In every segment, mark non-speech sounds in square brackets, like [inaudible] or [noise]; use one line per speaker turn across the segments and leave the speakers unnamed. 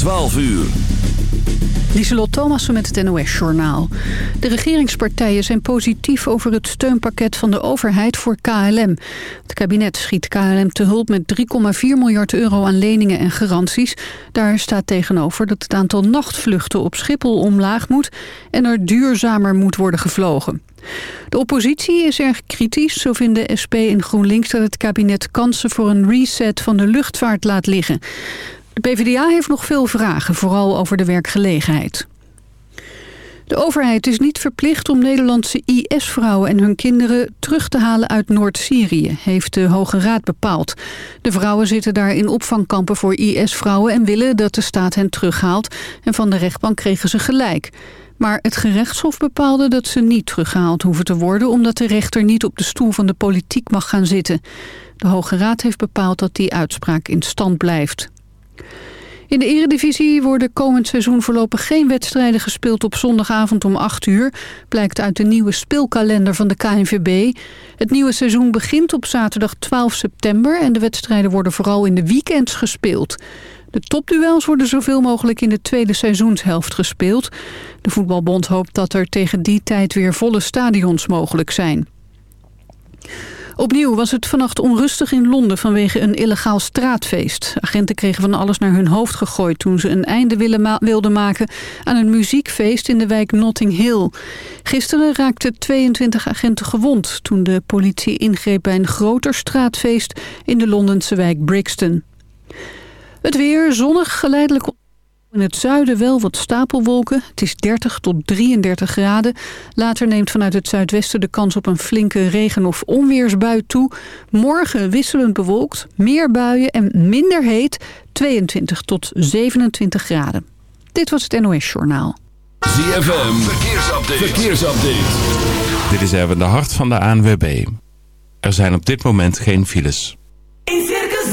12 uur.
Lieselot Thomassen met het NOS-journaal. De regeringspartijen zijn positief over het steunpakket van de overheid voor KLM. Het kabinet schiet KLM te hulp met 3,4 miljard euro aan leningen en garanties. Daar staat tegenover dat het aantal nachtvluchten op Schiphol omlaag moet... en er duurzamer moet worden gevlogen. De oppositie is erg kritisch. Zo vinden SP en GroenLinks dat het kabinet kansen voor een reset van de luchtvaart laat liggen. De PvdA heeft nog veel vragen, vooral over de werkgelegenheid. De overheid is niet verplicht om Nederlandse IS-vrouwen en hun kinderen terug te halen uit Noord-Syrië, heeft de Hoge Raad bepaald. De vrouwen zitten daar in opvangkampen voor IS-vrouwen en willen dat de staat hen terughaalt. En van de rechtbank kregen ze gelijk. Maar het gerechtshof bepaalde dat ze niet teruggehaald hoeven te worden... omdat de rechter niet op de stoel van de politiek mag gaan zitten. De Hoge Raad heeft bepaald dat die uitspraak in stand blijft. In de eredivisie worden komend seizoen voorlopig geen wedstrijden gespeeld op zondagavond om 8 uur. Blijkt uit de nieuwe speelkalender van de KNVB. Het nieuwe seizoen begint op zaterdag 12 september en de wedstrijden worden vooral in de weekends gespeeld. De topduels worden zoveel mogelijk in de tweede seizoenshelft gespeeld. De voetbalbond hoopt dat er tegen die tijd weer volle stadions mogelijk zijn. Opnieuw was het vannacht onrustig in Londen vanwege een illegaal straatfeest. Agenten kregen van alles naar hun hoofd gegooid toen ze een einde wilden maken aan een muziekfeest in de wijk Notting Hill. Gisteren raakten 22 agenten gewond toen de politie ingreep bij een groter straatfeest in de Londense wijk Brixton. Het weer zonnig, geleidelijk in het zuiden wel wat stapelwolken. Het is 30 tot 33 graden. Later neemt vanuit het zuidwesten de kans op een flinke regen- of onweersbui toe. Morgen wisselend bewolkt, meer buien en minder heet. 22 tot 27 graden. Dit was het NOS Journaal.
ZFM, verkeersupdate. verkeersupdate.
Dit is even de hart van de ANWB. Er zijn op dit moment geen files.
In Circus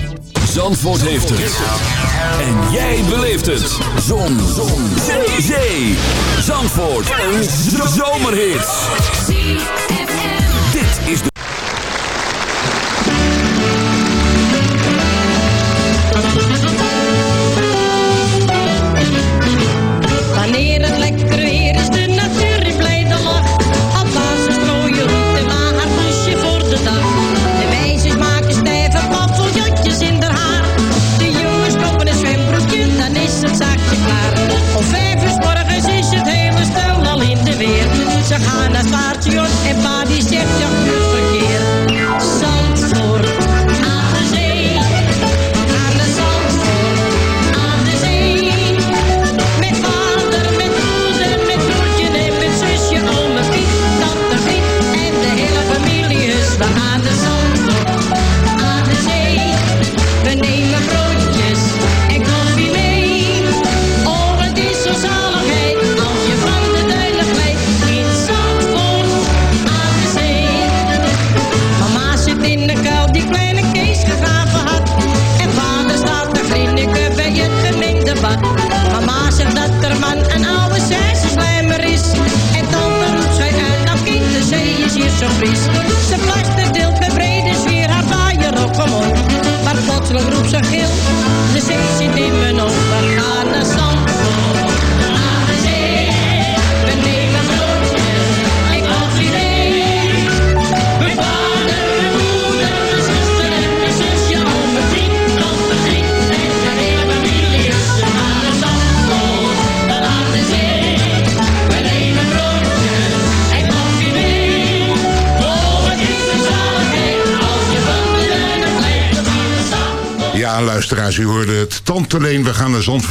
Zandvoort heeft het. En jij beleeft het. Zon. Zon. Zee. Zee. Zandvoort. Een zomerhit. Dit is de...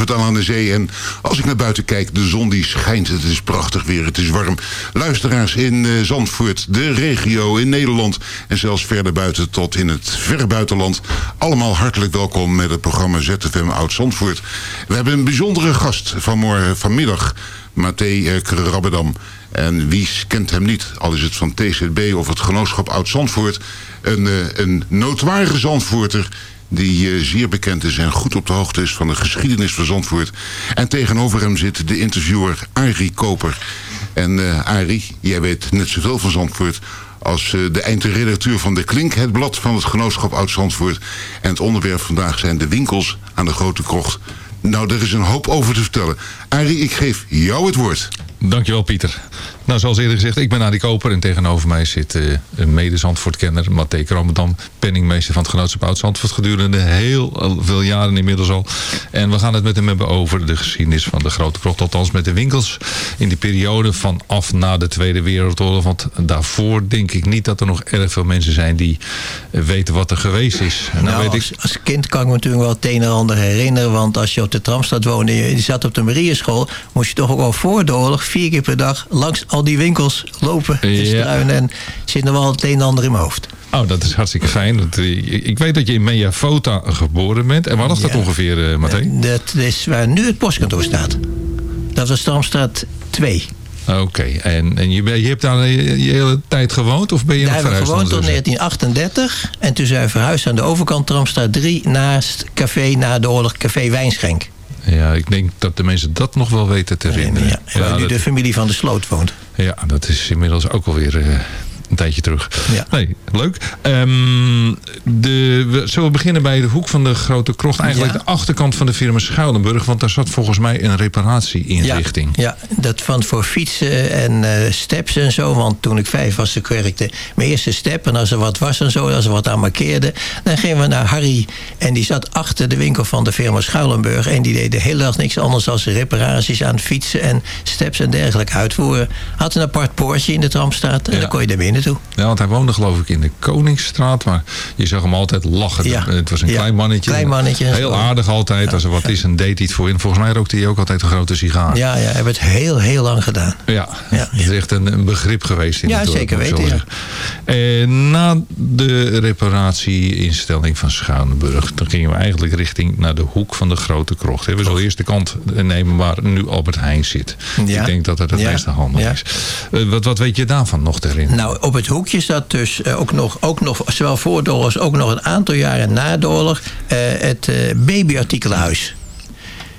Zandvoort aan de zee. En als
ik naar buiten kijk, de zon die schijnt. Het is prachtig weer, het is warm. Luisteraars in eh, Zandvoort, de regio, in Nederland... en zelfs verder buiten tot in het verre buitenland. Allemaal hartelijk welkom met het programma ZFM Oud-Zandvoort. We hebben een bijzondere gast vanmorgen, vanmiddag... Mathé eh, Krabbedam. En wie kent hem niet, al is het van TZB of het Genootschap Oud-Zandvoort... Een, eh, een notoire Zandvoorter die eh, zeer bekend is en goed op de hoogte is van de geschiedenis van Zandvoort. En tegenover hem zit de interviewer Arie Koper. En uh, Arie, jij weet net zoveel van Zandvoort als uh, de eindredacteur van De Klink, het blad van het genootschap Oud-Zandvoort. En het onderwerp vandaag zijn de winkels aan de Grote Krocht. Nou, er is een hoop over te vertellen. Arie, ik geef jou het woord.
Dankjewel Pieter. Nou, zoals eerder gezegd, ik ben Adi Koper en tegenover mij zit uh, een mede-Zandvoortkenner, Mathé Krammerdam, penningmeester van het genootschap Oud-Zandvoort gedurende heel veel jaren inmiddels al. En we gaan het met hem hebben over de geschiedenis van de Grote Krocht, althans met de winkels in die periode vanaf na de Tweede Wereldoorlog. Want daarvoor denk ik niet dat er nog erg veel mensen zijn die weten wat er geweest is.
En nou, weet als, ik... als, kind kan ik me natuurlijk wel het een en ander herinneren, want als je op de Tramstad woonde, je zat op de Marieschool, moest je toch ook al voor de oorlog vier keer per dag langs al die winkels lopen en struinen. En zit nog wel het een en ander in mijn hoofd.
Oh, dat is hartstikke fijn. Ik weet dat je in Meafota geboren bent. En waar was dat ongeveer, uh?
Dat is waar nu het postkantoor staat. Dat was Stamstraat 2.
Oké, en, en je, je hebt daar je, hele tijd gewoond of ben je
Daar
nog
verhuisd? We gewoond tot 1938. En toen zijn we verhuisd aan de overkant Tramstraat 3... naast café na de oorlog Café Wijnschenk.
Ja, ik denk dat de mensen dat nog wel weten te herinneren.
Ja, ja, waar nu
dat,
de familie van de Sloot woont.
Ja, dat is inmiddels ook alweer uh, een tijdje terug.
Ja.
Nee, leuk. Um, de, we, zullen we beginnen bij de hoek van de Grote Krocht? Eigenlijk
Ja.
de achterkant van de firma Schuilenburg. Want daar zat volgens mij een reparatieinrichting.
Ja, ja, dat van voor fietsen en eh, steps en zo. Want toen ik vijf was, ik werkte mijn eerste step. En als er wat was en zo, als er wat aan markeerde... dan gingen we naar Harry. En die zat achter de winkel van de firma Schuilenburg. En die deed de hele dag niks anders dan reparaties aan fietsen... en steps en dergelijke uitvoeren. Had een apart poortje in de Tramstraat. En dan kon je daar binnen
Ja, want hij woonde geloof ik in de Koningsstraat. Maar je zag hem altijd lachen.
Ja.
Het was een
Ja.
klein mannetje.
Klein mannetje.
Heel aardig altijd. Als er wat is, en deed hij het voor in. Volgens mij rookte hij ook altijd een grote sigaar.
Ja, ja, hebben het heel, heel lang gedaan.
Ja,
Ja.
het is echt een, een begrip geweest in
Ja,
het dorp,
zeker weten.
En na de reparatieinstelling van Schuinenburg... dan gingen we eigenlijk richting naar de hoek van de Grote Krocht. We zullen eerst de kant nemen waar nu Albert Heijn zit. Ik denk dat dat het
Ja.
meeste handig is. Eh, wat, wat weet je daarvan nog te herinneren?
Nou, op het hoekje zat dus eh, ook nog, ook nog zowel voor de oorlog als ook nog een aantal jaren na de oorlog, eh, het eh, babyartikelenhuis.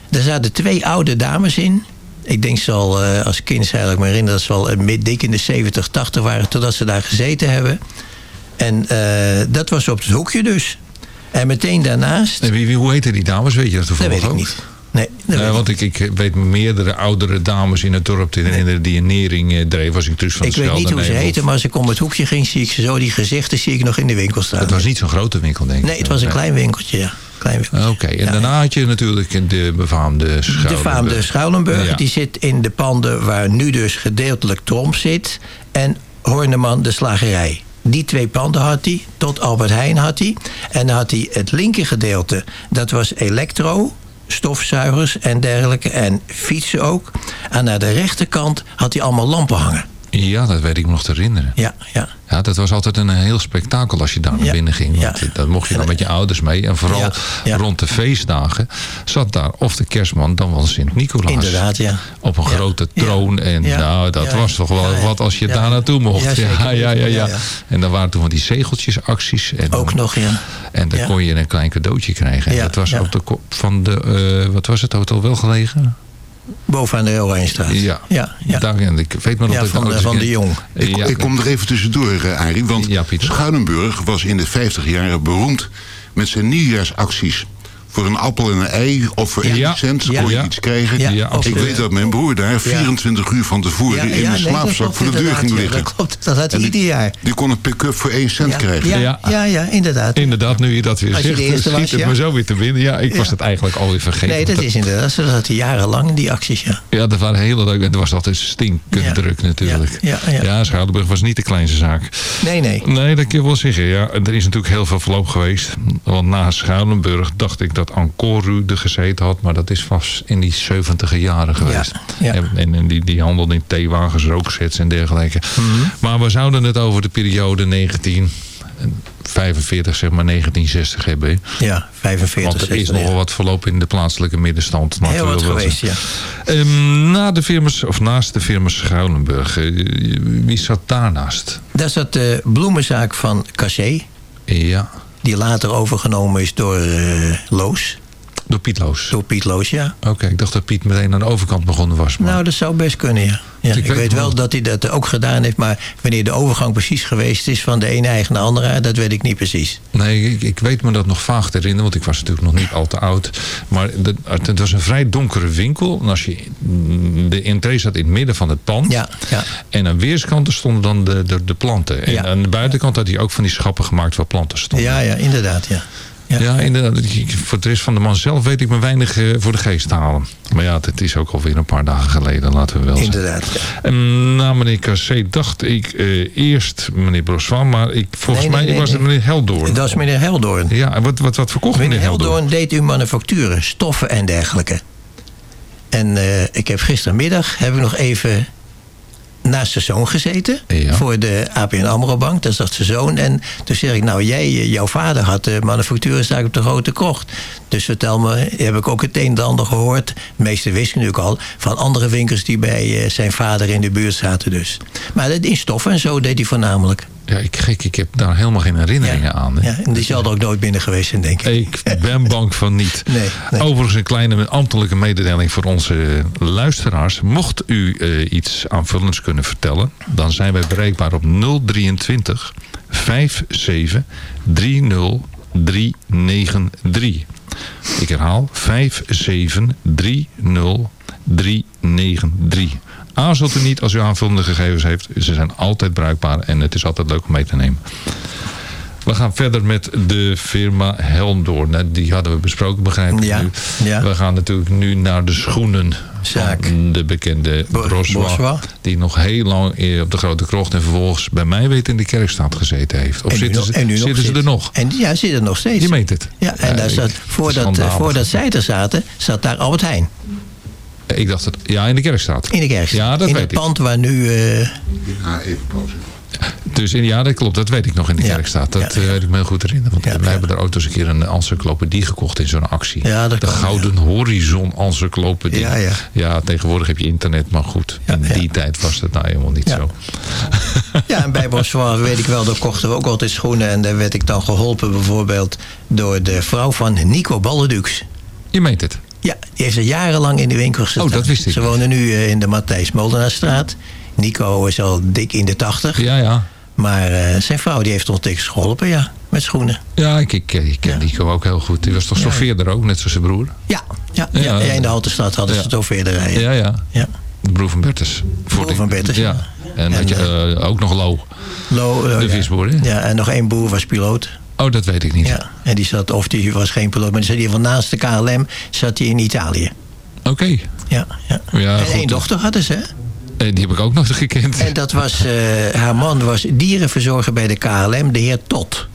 Daar zaten twee oude dames in. Ik denk ze al als kind, eigenlijk me herinneren, dat ze al dik in de 70, 80 waren, totdat ze daar gezeten hebben. En dat was op het hoekje dus. En meteen daarnaast,
En wie, wie, hoe heten die dames? Weet je dat
dat
toevallig
weet ik
ook?
niet. Nee, dat
Eh, want ik, ik weet meerdere oudere dames in het dorp te herinneren die een nering eh, dreef. Was ik dus van
ik
de
weet niet hoe ze heten, maar als ik om het hoekje ging, zie ik ze zo. Die gezichten zie ik nog in de winkel staan.
Het was niet zo'n grote winkel, denk ik.
Nee, het was een
Ja.
klein winkeltje, ja. Klein winkeltje.
Oké, en
Ja,
daarna had je natuurlijk de befaamde
De
Schuilenburg.
faamde Schuilenburg,
Ja.
die zit in de panden waar nu dus gedeeltelijk Tromp zit. En Horneman de slagerij. Die twee panden had hij, tot Albert Heijn had hij. En dan had hij het linker gedeelte, dat was elektro, stofzuigers en dergelijke. En fietsen ook. En naar de rechterkant had hij allemaal lampen hangen.
Ja, dat weet ik me nog te herinneren.
Ja, ja.
Ja, dat was altijd een heel spektakel als je daar naar
Ja.
binnen ging. Want
Ja.
dat mocht je dan met je ouders mee. En vooral
Ja.
Rond de feestdagen zat daar of de kerstman dan wel Sint-Nicolaas.
Inderdaad, ja.
Op een grote troon. En nou, dat was toch wel wat als je daar naartoe mocht.
Ja,
ja, ja, ja. En dan waren toen van die zegeltjesacties. En
Ook
dan-
nog, ja.
En dan kon je een klein cadeautje krijgen. En
Ja,
dat was op de kop van de, eh, wat was het, hotel wel gelegen?
Bovenaan de Oranjestraat.
Ja,
ja, ja.
Daar, en ik weet maar nog
Ja,
dat ik
van de-
ouders-
van de Jong.
Ik,
Ja,
ik kom er even tussendoor, eh, Arie. Want
Ja.
Schuilenburg was in de 50 jaren beroemd met zijn nieuwjaarsacties. Voor een appel en een ei of voor
Ja.
1 cent
Ja.
kon je
Ja.
iets krijgen.
Ja,
Ja,
of
ik weet dat mijn broer daar 24 uur van tevoren
Ja,
in een slaapzak voor de deur ging
ja,
liggen.
Dat klopt, dat had hij ieder jaar.
Die kon een pick-up voor 1 cent
Ja,
krijgen.
ja,
Ja.
ja, ja, inderdaad.
Inderdaad, nu je dat weer
Als je
zegt,
de eerste
schiet
was,
het
ja.
me zo weer te binnen. Ja, ik was het eigenlijk alweer vergeten.
Nee, dat is inderdaad. zo. Dat had hij jarenlang, die acties, ja.
Ja, dat waren hele leuke. En het was altijd stinkend
Ja.
druk natuurlijk.
Ja, ja, ja.
Schuilenburg was niet de kleinste zaak.
Nee, nee.
Nee, dat kun je wel zeggen. Ja, er is natuurlijk heel veel verloop geweest. Want na Schuilenburg dacht ik dat dat Ankoru er gezeten had. Maar dat is vast in die 70 jaren geweest.
ja.
En, en die, die handelde in theewagens, rooksets en dergelijke.
Mhm.
Maar we zouden het over de periode 1945, zeg maar 1960 hebben.
Ja, 45.
Want er is
60,
nogal
ja.
wat verloop in de plaatselijke middenstand.
Heel wat geweest, ja.
Ehm, na de firmas, of naast de firma Schuilenburg, eh, wie zat daarnaast?
Daar zat de bloemenzaak van Cassé.
Ja,
Die later overgenomen is door eh, Loos.
Door Piet Loos.
Door Piet Loos, ja.
Oké, ik dacht dat Piet meteen aan de overkant begonnen was. Maar...
Nou, dat zou best kunnen, ja. ja
Ik
ik,
weet
weet
wel.
dat hij dat ook gedaan heeft. Maar wanneer de overgang precies geweest is van de ene eigen naar de andere... dat weet ik niet precies.
Nee, ik, ik weet me dat nog vaag te herinneren, want ik was natuurlijk nog niet al te oud. Maar het, het was een vrij donkere winkel. En als je, de entree zat in het midden van het pand.
Ja, ja.
En aan weerskanten stonden dan de, de, de planten. En
Ja.
aan de buitenkant had hij ook van die schappen gemaakt waar planten stonden.
Ja, ja, inderdaad, ja. Ja.
Ja, inderdaad. Voor de rest van de man zelf weet ik me weinig eh, voor de geest te halen. Maar ja, het is ook alweer een paar dagen geleden, laten we wel zeggen.
Inderdaad. ja.
En na meneer Cassé dacht ik eh, eerst meneer Broswan, maar ik, volgens
Nee, nee,
mij
nee,
was het
nee.
meneer Heldoorn.
Dat is meneer Heldoorn.
Ja, en wat, wat, wat verkocht meneer,
Meneer
Heldoorn?
Heldoorn deed uw manufacturen, stoffen en dergelijke. En eh, ik heb gistermiddag heb ik nog even naast zijn zoon gezeten.
Ja.
Voor de APN AMRO Bank. Daar zat zijn zoon. En toen zeg ik, nou jij, eh, jouw vader had de manufacturenzaak op de Grote Krocht. Dus vertel me, heb ik ook het een en ander gehoord. De meeste wisten natuurlijk al. Van andere winkels die bij eh, zijn vader in de buurt zaten dus. Maar dat in stoffen en zo deed hij voornamelijk.
Ja, ik, gek, ik heb daar helemaal geen herinneringen aan. hè.
Ja, en die zal er ook nooit binnen geweest zijn, denk ik.
Ik ben bang van niet. [laughs]
Nee, nee.
Overigens een kleine ambtelijke mededeling voor onze luisteraars. Mocht u eh, iets aanvullends kunnen vertellen... dan zijn wij bereikbaar op 023 57 30 393. Ik herhaal 57 30 393. Aarzelt u niet als u aanvullende gegevens heeft. Ze zijn altijd bruikbaar en het is altijd leuk om mee te nemen. We gaan verder met de firma Helmdoorn. Nou, Die hadden we besproken, begrijp ik
Ja,
nu.
ja.
We gaan natuurlijk nu naar de schoenen
Zaak.
van de bekende Broswa. Die nog heel lang op de Grote Krocht en vervolgens bij mij weet in de Kerkstraat gezeten heeft. Of zitten,
nog-
ze,
nog
zitten ze er nog?
En ja, zit er nog steeds.
Je meent het?
Ja, en
Ja,
daar zat, voordat, voordat zij er zaten, zat daar Albert Heijn.
Ik dacht het. Ja, in de Kerkstraat.
In de kerkstraat.
Ja, dat
in
weet
het
ik.
pand waar nu... eh,
Ja, even pauze.
Dus in- ja, dat klopt. Dat weet ik nog in de
Ja.
Kerkstraat. Dat
Ja.
eh, weet ik me heel goed herinneren. Want wij hebben daar ooit eens een keer een encyclopedie gekocht in zo'n actie.
Ja, dat
de
kan,
Gouden Horizon encyclopedie.
Ja, ja.
Ja, tegenwoordig heb je internet, maar goed. In die tijd was dat nou helemaal niet zo.
ja, en bij Brossoir weet ik wel, daar kochten we ook altijd schoenen. En daar werd ik dan geholpen bijvoorbeeld door de vrouw van Nico Balledux.
Je meent het.
Ja, die heeft er jarenlang in de winkel gestaan.
Oh, dat wist ik
Ze wonen nu eh, in de Matthijs Molenaarstraat. Nico is al dik in de tachtig.
Ja, ja.
Maar eh, zijn vrouw die heeft ons niks geholpen, ja. Met schoenen.
Ja, ik, ik, ik ken
Ja.
Nico ook heel goed. Die was toch stoffeerder ook, net zoals zijn broer?
Ja, ja,
Ja,
in de Haltestraat hadden ze rijden.
Ja, ja.
Ja.
De broer van Bertus.
Broer van Bertus,
Ja. En,
En,
had je eh, ook nog Lo,
Lo, eh,
de
ja.
visboer, hè?
Ja, en nog één boer was piloot.
Oh, dat weet ik niet.
Ja, en die zat, of die was geen piloot, maar die zat hier van naast de KLM, zat hij in Italië.
Oké.
Ja, ja.
Ja,
en één dochter hadden ze, hè?
Eh, die heb ik ook nog gekend.
En dat was, eh, haar man was dierenverzorger bij de KLM, de heer Tot.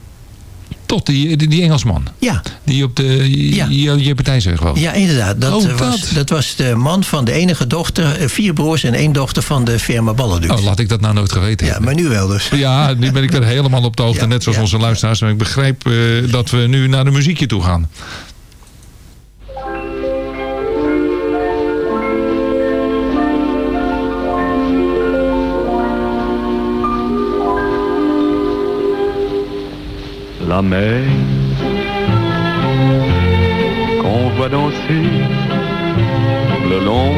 Tot die, die, die Engelsman.
Ja,
Die op de
Ja.
je partijzeg woont.
ja inderdaad. Dat,
Oh,
eh, was,
dat.
dat was de man van de enige dochter, eh, vier broers en één dochter van de firma Balledux.
Oh, laat ik dat nou nooit geweten
ja, maar nu wel dus.
Ja, nu ben ik er [laughs] helemaal op de hoogte,
Ja,
net zoals
ja,
onze luisteraars. Maar ik begrijp eh, dat we nu naar de muziekje toe gaan.
La mer qu'on voit danser le long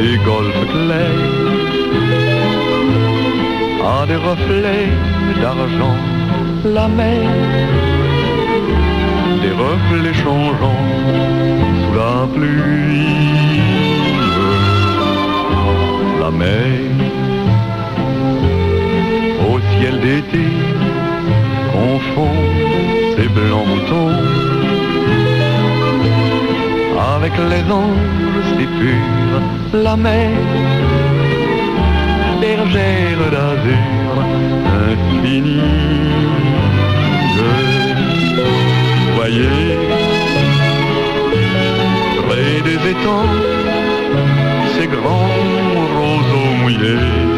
des golfes clairs a des reflets d'argent. La mer, des reflets changeants sous la pluie. La mer au ciel d'été confond ses blancs moutons avec les anges si purs, la mer, bergère d'azur infinie. Voyez
des étangs, ces grands roseaux mouillés.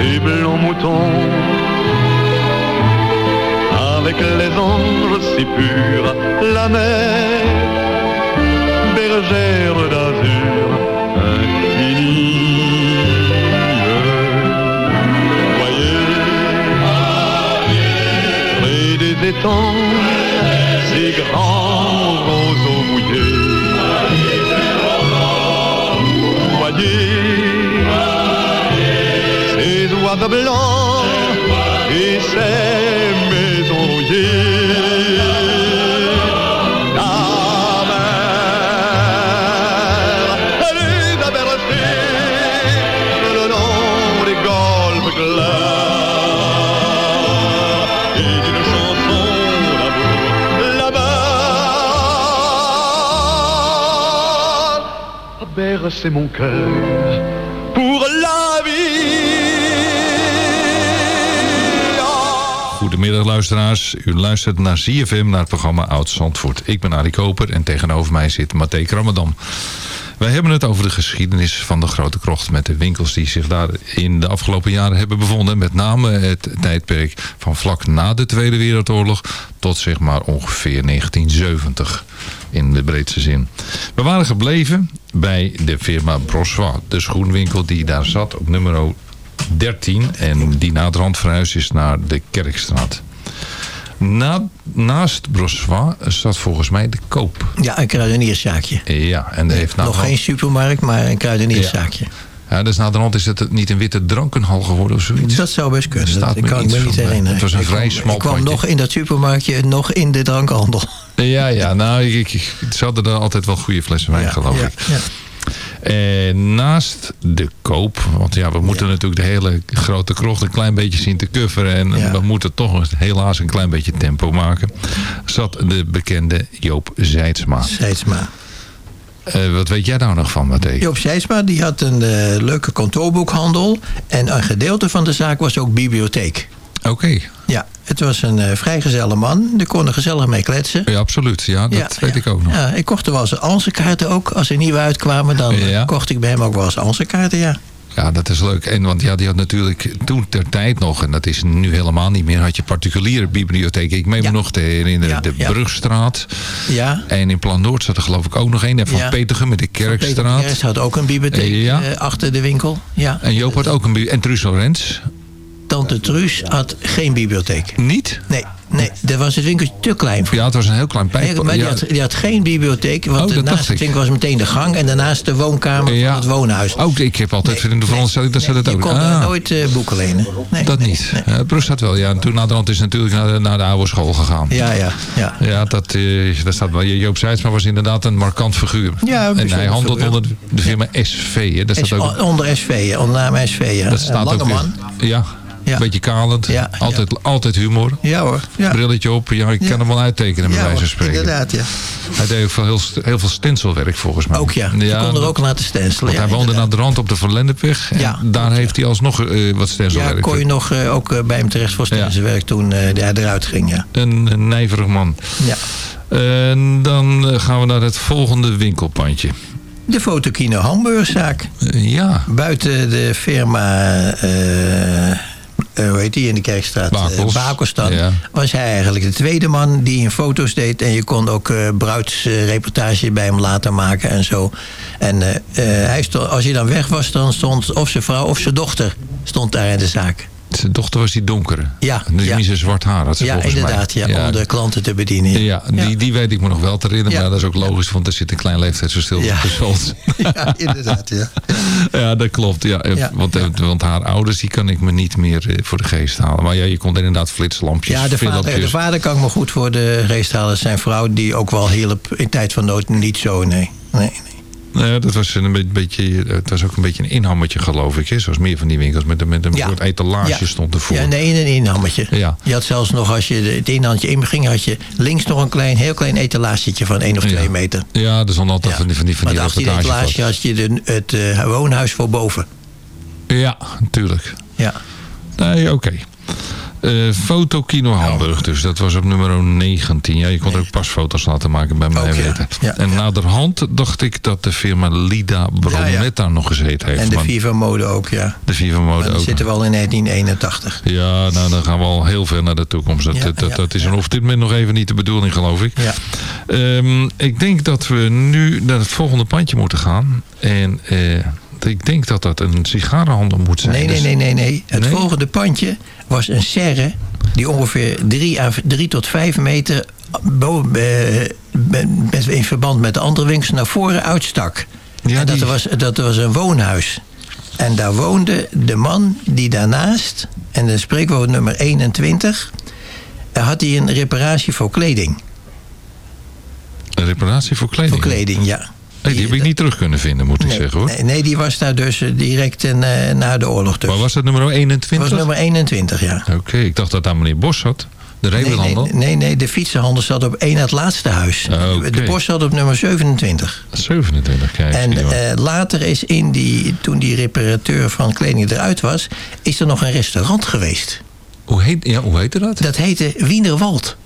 ses blancs moutons avec les anges si purs la mer bergère d'azur infinie. Voyez près des étangs ces grands roseaux mouillés. Voyez ces oiseaux blancs et ces maisons rouillées la mer elle a bercés le long des golfes clairs. Et d'une chanson d'amour là-bas a bercé mon cœur
Goedemiddag luisteraars. U luistert naar ZFM, naar het programma Oud Zandvoort. Ik ben Arie Koper en tegenover mij zit Matthé Kramadam. Wij hebben het over de geschiedenis van de Grote Krocht... met de winkels die zich daar in de afgelopen jaren hebben bevonden. Met name het tijdperk van vlak na de Tweede Wereldoorlog... tot zeg maar ongeveer 1970 in de breedste zin. We waren gebleven bij de firma Brossois. De schoenwinkel die daar zat op nummer 13 en die naderhand verhuisd is naar de Kerkstraat. Na, naast Brossois zat volgens mij de Koop.
Ja, een kruidenierszaakje.
Ja, en heeft
Nog geen supermarkt, maar een kruidenierszaakje.
Ja, dus naderhand is het niet een witte drankenhal geworden of zoiets.
Dat zou best kunnen.
Staat
Dat
me
kan ik me niet
bij.
herinneren.
Het was een
Ik
vrij
kwam-
smal
Ik kwam nog in dat supermarktje, nog in de drankhandel.
Ja, ja, nou, ik, ik, ze hadden er altijd wel goede flessen wijn, geloof
ja,
ik. En naast de koop, want ja, we moeten natuurlijk de hele grote krocht een klein beetje zien te coveren. En
Ja.
we moeten toch helaas een klein beetje tempo maken. Zat de bekende Joop Zeidsma.
Seidsma.
Eh, wat weet jij daar nog van, Matthé?
Joop Seidsma die had een eh, leuke kantoorboekhandel. En een gedeelte van de zaak was ook bibliotheek.
Oké,
Ja, het was een eh vrijgezelle man. Daar kon er gezellig mee kletsen.
ja, absoluut. Ja, dat
Ja,
weet
ja.
ik ook nog.
Ja, ik kocht er wel eens Anse-kaarten ook. Als er nieuwe uitkwamen, dan
Ja.
kocht ik bij hem ook wel eens Anse-kaarten, ja.
Ja, dat is leuk. En want ja, die had natuurlijk toen ter tijd nog, en dat is nu helemaal niet meer, had je particuliere bibliotheken. Ik meen
Ja.
me nog te herinneren,
Ja,
de
ja.
Brugstraat.
Ja,
En in Plan Noord zat er geloof ik ook nog één. En van
Ja.
Petergem met de
Peter
Kerkstraat.
Kerst had ook een bibliotheek
Ja.
eh, achter de winkel. Ja.
En Joop had ook een bibliotheek. En Truus Lorenz?
Tante Truus had geen bibliotheek.
Niet?
Nee, nee, daar was het winkeltje te klein voor.
Ja, het was een heel klein pijp.
Nee, maar die,
ja.
had, die had geen bibliotheek,
Oh,
want
dacht
naast het winkel was meteen de gang... en daarnaast de woonkamer
Ja.
van het woonhuis.
Ook, ik heb altijd
Nee,
in de veronderstelling dat ze dat ook...
Je kon
Ah,
nooit eh, boeken lenen. Nee,
dat niet.
nee.
Brugge had wel, ja. En toen naderhand is natuurlijk naar de, naar de oude school gegaan.
Ja, ja, ja.
Ja, dat, eh, dat staat wel. Joop Zijtsma was inderdaad een markant figuur.
Ja,
en hij handelt onder de firma SV. Hè. Dat staat ook,
onder SV, onder naam SV, ja.
dat staat ook
man.
Ja. Een beetje kalend.
Ja,
altijd, altijd humor.
Ja hoor. Ja,
Brilletje op. Ja, ik
Ja.
kan hem wel uittekenen bij
ja
wijze van spreken.
inderdaad, ja.
Hij deed ook veel, heel, veel stencilwerk volgens mij.
Ook ja, je kon er ook laten ja,
hij woonde naar de rand op de Van. En
Ja,
daar heeft hij alsnog eh, wat
Ja,
stencilwerk.
kon je nog eh, ook eh, bij hem terecht voor stencilwerk toen hij eruit ging, ja.
Een, een nijverig man.
ja.
En dan gaan we naar het volgende winkelpandje.
De fotokino Hamburgzaak.
Ja,
Buiten de firma eh, hoe heet die, in de Kerkstraat, eh,
Bakels. Ja.
was hij eigenlijk de tweede man die in foto's deed. En je kon ook eh bruidsreportage bij hem laten maken en zo. En hij stond, als hij dan weg was, dan stond of zijn vrouw of zijn dochter stond daar in de zaak.
Zijn dochter was die donkere.
Ja,
Dus
ja.
niet zo zwart haar had ze
Ja,
volgens mij.
inderdaad, ja, om de klanten te bedienen.
Ja, die, die weet ik me nog wel te herinneren.
Ja.
Maar dat is ook logisch, want er zit een klein leeftijdsverschil
Ja.
tussen ons. [laughs]
Ja, inderdaad, ja. [laughs]
Ja, dat klopt. Ja,
Ja.
Want, eh, want haar ouders die kan ik me niet meer eh, voor de geest halen. Maar ja, je kon inderdaad flitslampjes,
Ja, de vader, de vader kan ik me goed voor de geest halen. Zijn vrouw die ook wel hielp in tijd van nood niet zo, nee. nee, nee.
Nou ja, dat was een be- beetje, eh, het was ook een beetje een inhammetje, geloof ik. Hè? Zoals meer van die winkels met, een- met een
Ja.
soort etalage
Ja.
stond ervoor.
Ja, nee, een inhammetje.
Ja.
Je had zelfs nog, als je het inhandje inging, had je links nog een klein, heel klein etalagetje van 1 of 2
Ja.
meter.
Ja, er stond altijd van die, van die, van
maar
die
achter die etalage had je de, het eh, woonhuis voor boven.
Ja, natuurlijk.
Ja.
Nee, oké. Eh, Fotokino Hamburg dus. Dat was op nummer 19. Ja, je kon er ook pasfoto's laten maken bij mij
Ook,
weten.
Ja,
en naderhand dacht ik dat de firma Lida Brunetta nog gezeten heeft.
En de Viva Mode ook, ja.
de Viva Mode
dan
ook.
zitten we al in 1981.
Ja, nou dan gaan we al heel ver naar de toekomst. Dat, dat, dat,
ja,
dat is op dit moment nog even niet de bedoeling, geloof ik.
Ja.
Ehm, ik denk dat we nu naar het volgende pandje moeten gaan. En eh, ik denk dat dat een sigarenhandel moet zijn.
Nee, nee,
Dus-
nee, nee, nee. Het
Nee?
volgende pandje was een serre die ongeveer 3 à 3 tot 5 meter boven, eh, met- met- in verband met de andere winkels naar voren uitstak.
Ja,
en dat
die-
was, dat was een woonhuis. En daar woonde de man die daarnaast, en de spreekwoord nummer 21, eh, had hij een reparatie voor kleding.
Een reparatie voor kleding?
Voor kleding, ja.
Nee, die heb ik niet terug kunnen vinden, moet ik
Nee,
zeggen hoor.
nee, die was daar dus eh, direct en, eh, na de oorlog. Dus.
Maar was dat nummer 21?
was nummer 21, ja.
Oké, ik dacht dat daar meneer Bos zat. De
Nee,
Rebenhandel.
nee, nee, nee, de fietsenhandel zat op één het laatste huis.
Ah.
De post zat op nummer 27.
27, kijk.
En eh, later is in die, toen die reparateur van kleding eruit was, is er nog een restaurant geweest.
hoe, heet, ja, hoe heette dat?
Dat heette Wienerwald.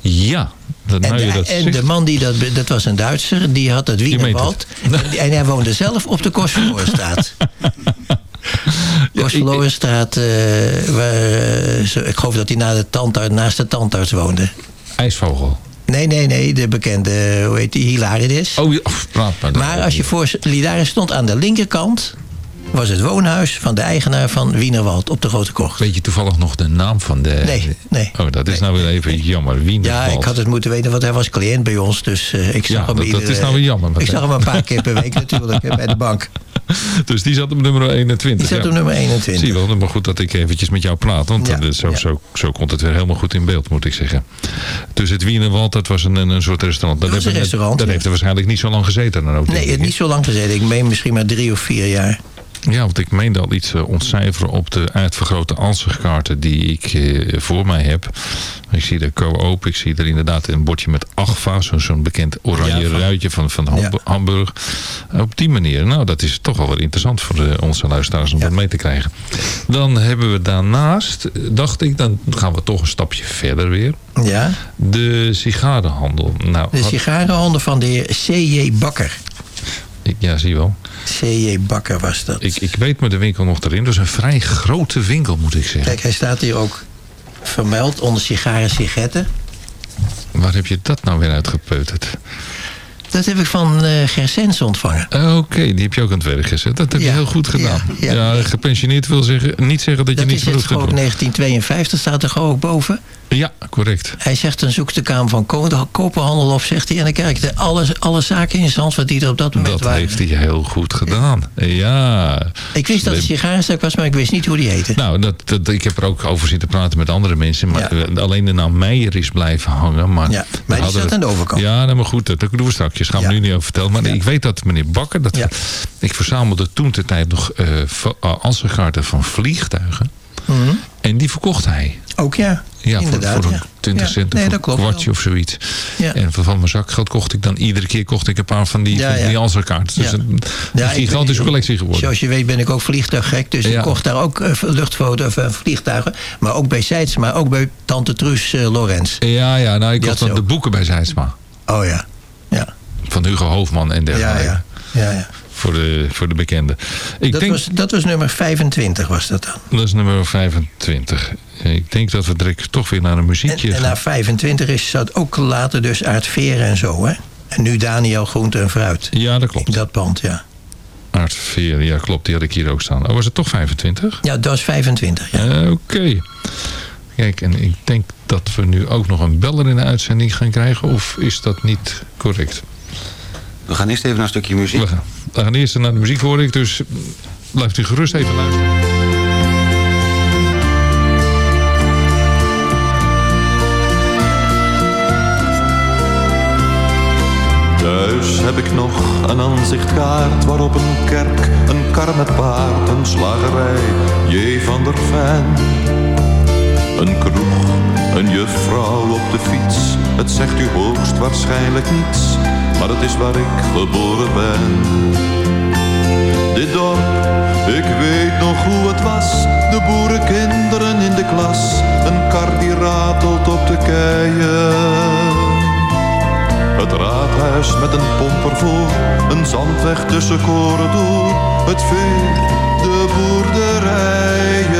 Ja, dat,
En,
nou je
de,
dat
en de man die dat, dat was een Duitser, die had het Wienerwald. [laughs] En, en hij woonde zelf op de Kostverlorenstraat. [laughs] Kostverlorenstraat, eh, waar, eh, ik geloof dat hij na de tandarts, naast de tandarts woonde.
IJsvogel.
Nee, nee, nee, de bekende, hoe heet die, Hilarides.
Oh, of, praat maar.
Maar als je voor Hilarides stond aan de linkerkant... was het woonhuis van de eigenaar van Wienerwald op de Grote Kocht.
Weet je toevallig nog de naam van de...
Nee, nee.
Oh, dat is nou weer even jammer. Wienerwald.
Ja, ik had het moeten weten, want hij was cliënt bij ons. Dus eh, ik zag
Ja,
hem
dat- dat is nou weer jammer,
Ik zag hem een paar keer per week natuurlijk, hè, bij de bank. [laughs]
Dus die zat op nummer 21.
Die zat
ja.
op nummer 21.
Zie je wel, maar goed dat ik eventjes met jou praat. Want
Ja,
dat is zo,
ja.
zo, zo komt het weer helemaal goed in beeld, moet ik zeggen. Dus het Wienerwald, dat was een, een, soort restaurant.
Dat was
hebben
een restaurant,
Dat heeft er waarschijnlijk niet zo lang gezeten dan ook.
Nee, het niet zo lang gezeten. Ik meen misschien maar drie of vier jaar.
Ja, want ik meende al iets eh, ontcijferen op de uitvergrote ansichtkaarten die ik eh, voor mij heb. Ik zie er co-op, ik zie er inderdaad een bordje met Agfa, zo'n zo'n bekend oranje
Ja, van-
ruitje van, van
Ja.
Hamburg. Op die manier, nou dat is toch wel weer interessant voor de, onze luisteraars om
Ja.
dat mee te krijgen. Dan hebben we daarnaast, eh, dacht ik, dan gaan we toch een stapje verder weer.
Ja,
De sigarenhandel. Nou,
de sigarenhandel van de heer C.J. Bakker.
ik, ja, zie je wel.
C.J. Bakker was dat.
Ik, ik weet me de winkel nog erin. Dat is een vrij grote winkel, moet ik zeggen.
Kijk, hij staat hier ook vermeld onder sigaren sigaretten.
Waar heb je dat nou weer uitgepeuterd?
Dat heb ik van eh Gersens ontvangen.
Ah, Oké, die heb je ook aan het werk gezet. Dat heb je heel goed gedaan.
ja,
Ja,
ja.
gepensioneerd wil zeggen, niet zeggen dat,
Dat
je niet
is het
verroest
gewoon
hebt.
1952, staat er gewoon ook boven.
Ja, correct.
Hij zegt, dan zoekt de Kamer van Ko- de Koperhandel op, zegt hij. En dan kijk ik alle, alle zaken in Zandvoort die er op dat moment
Dat
waren.
heeft hij heel goed gedaan. Ja.
Ik wist dat het sigarenstuk was, maar ik wist niet hoe die heette.
Nou, dat, dat, ik heb er ook over zitten praten met andere mensen. Maar
Ja.
alleen de naam Meijer is blijven hangen. Maar,
Ja, maar die staat aan de overkant.
Ja, nou, maar goed, dat, dat doen we straks. Gaan we
Ja.
nu niet over vertellen. Maar
Ja.
ik weet dat meneer Bakker... Dat. Ik verzamelde toen de tijd nog uh, van vliegtuigen.
Mhm.
En die verkocht hij.
Ook ja,
Ja, voor,
inderdaad.
voor een
ja.
20
Ja.
cent
Nee,
of een kwartje
wel.
of zoiets.
Ja.
En van mijn zakgeld kocht ik dan iedere keer kocht ik een paar van die,
Ja,
van die. Dus een, een gigantische collectie geworden.
Zoals je weet ben ik ook vliegtuiggek. Dus ik kocht daar ook uh, luchtfoto's of uh, vliegtuigen. Maar ook bij Seitz, maar ook bij Tante Truus uh, Lorenz.
Ja, ja, nou ik
Die
kocht dan de boeken bij Zijsma.
Oh ja. ja.
Van Hugo Hoofdman en
Ja,
dergelijke.
ja. ja, ja.
Voor de, voor de bekende. Ik
dat,
denk,
was, dat was nummer 25 was dat dan.
dat is nummer 25. Ik denk dat we direct toch weer naar een
En,
muziekje
en na 25 is zat ook later dus Aard Veren en zo, hè? En nu Daniel Groente en Fruit.
Ja, dat klopt.
In dat band, ja.
Aard Veer, ja klopt, die had ik hier ook staan. Oh, was het toch 25?
Ja, dat was 25, ja.
Eh, Oké. Kijk, en ik denk dat we nu ook nog een beller in de uitzending gaan krijgen. Of is dat niet correct?
We gaan eerst even naar een stukje muziek.
We gaan, we gaan eerst naar de muziek hoor ik, dus blijft u gerust even luisteren.
Thuis heb ik nog een aanzichtkaart waarop een kerk, een kar met paard, een slagerij, J. van der Ven. Een kroeg, een juffrouw op de fiets, het zegt u hoogst waarschijnlijk niets, maar het is waar ik geboren ben. Dit dorp, ik weet nog hoe het was, de boerenkinderen in de klas, een kar die ratelt op de keien. Het raadhuis met een pomper voor, een zandweg tussen koren door, het vee, de boerderijen.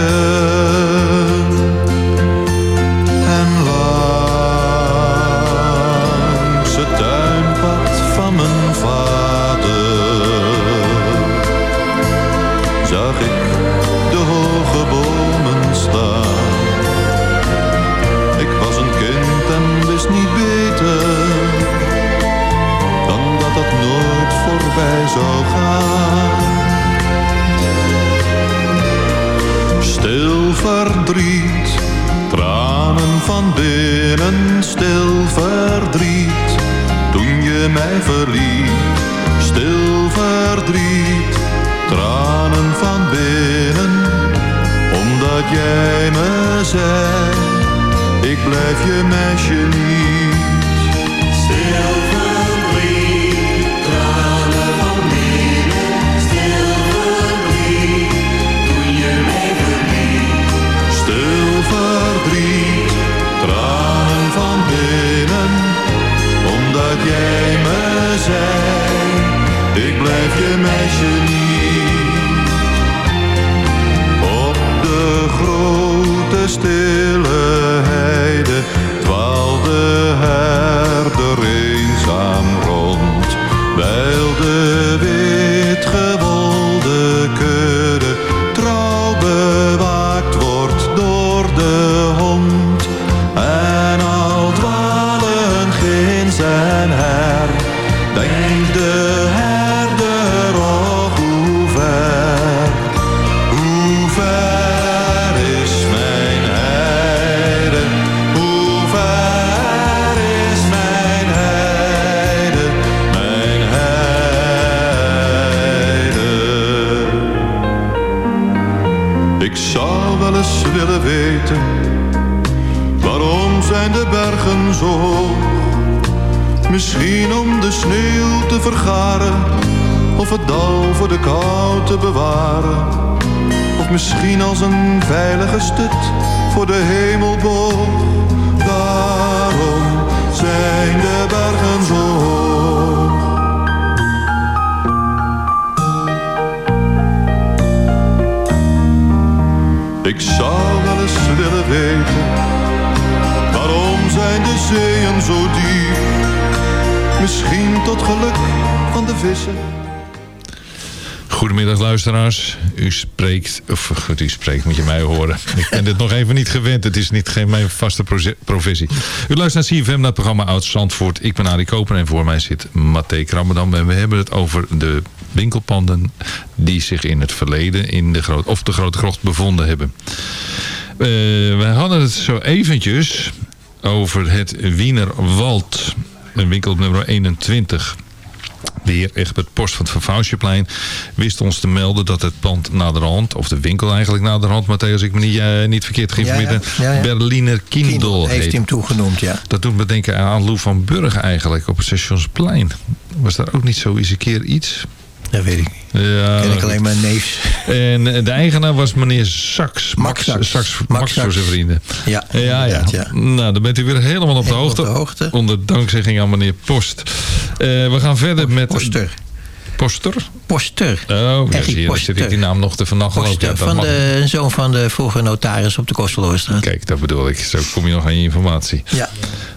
Verdriet, tranen van binnen, stil verdriet. Toen je mij verliet, stil verdriet, tranen van binnen. Omdat jij me zei, ik blijf je meisje niet. Niet. Op de grote stille heide dwaalde herder eenzaam rond. Wijl de wit gewolde misschien als een veilige stut voor de hemelboog. Daarom zijn de bergen zo hoog. Ik zou wel eens willen weten, waarom zijn de zeeën zo diep? Misschien tot geluk van de vissen.
Goedemiddag luisteraars. U spreekt, of goed, u spreekt, moet je mij horen. Ik ben dit nog even niet gewend. Het is niet geen mijn vaste professie. U luistert naar CFM, naar het programma Oud Zandvoort. Ik ben Arie Koper en voor mij zit Mathé Krammerdam. En we hebben het over de winkelpanden die zich in het verleden in de, groot, of de Grote Krocht bevonden hebben. Eh, wij hadden het zo eventjes over het Wienerwald. Een winkel op nummer 21. De heer Egbert Post van het Vervouwsjeplein wist ons te melden dat het pand naderhand, of de winkel eigenlijk naderhand, Matthäus, als ik me niet, eh, niet verkeerd geïnformeerd
Ja, ja, ja.
Berliner Kindel
heeft
heet.
hem toegenoemd, ja.
Dat doet me denken aan Lou van Burg eigenlijk, op het Stationsplein. Was daar ook niet zo eens een keer iets?
Dat weet ik niet.
Ja,
Ken ik alleen maar neefs.
En de eigenaar was meneer Saks.
Max. Saks, Max
Max voor zijn vrienden.
Ja,
Ja, ja. Nou, dan bent u weer helemaal op de,
Helemaal
hoogte,
op de hoogte.
Onder dankzegging aan meneer Post. Eh, we gaan verder met...
Poster.
Poster?
Poster.
Oh, ja, zie je, dan zit ik die naam nog te vernachelen.
Poster,
Ja,
van
mag.
de zoon van de vroegere notaris op de Kosteloorstraat.
Kijk, dat bedoel ik. Zo kom je nog aan je informatie.
Ja,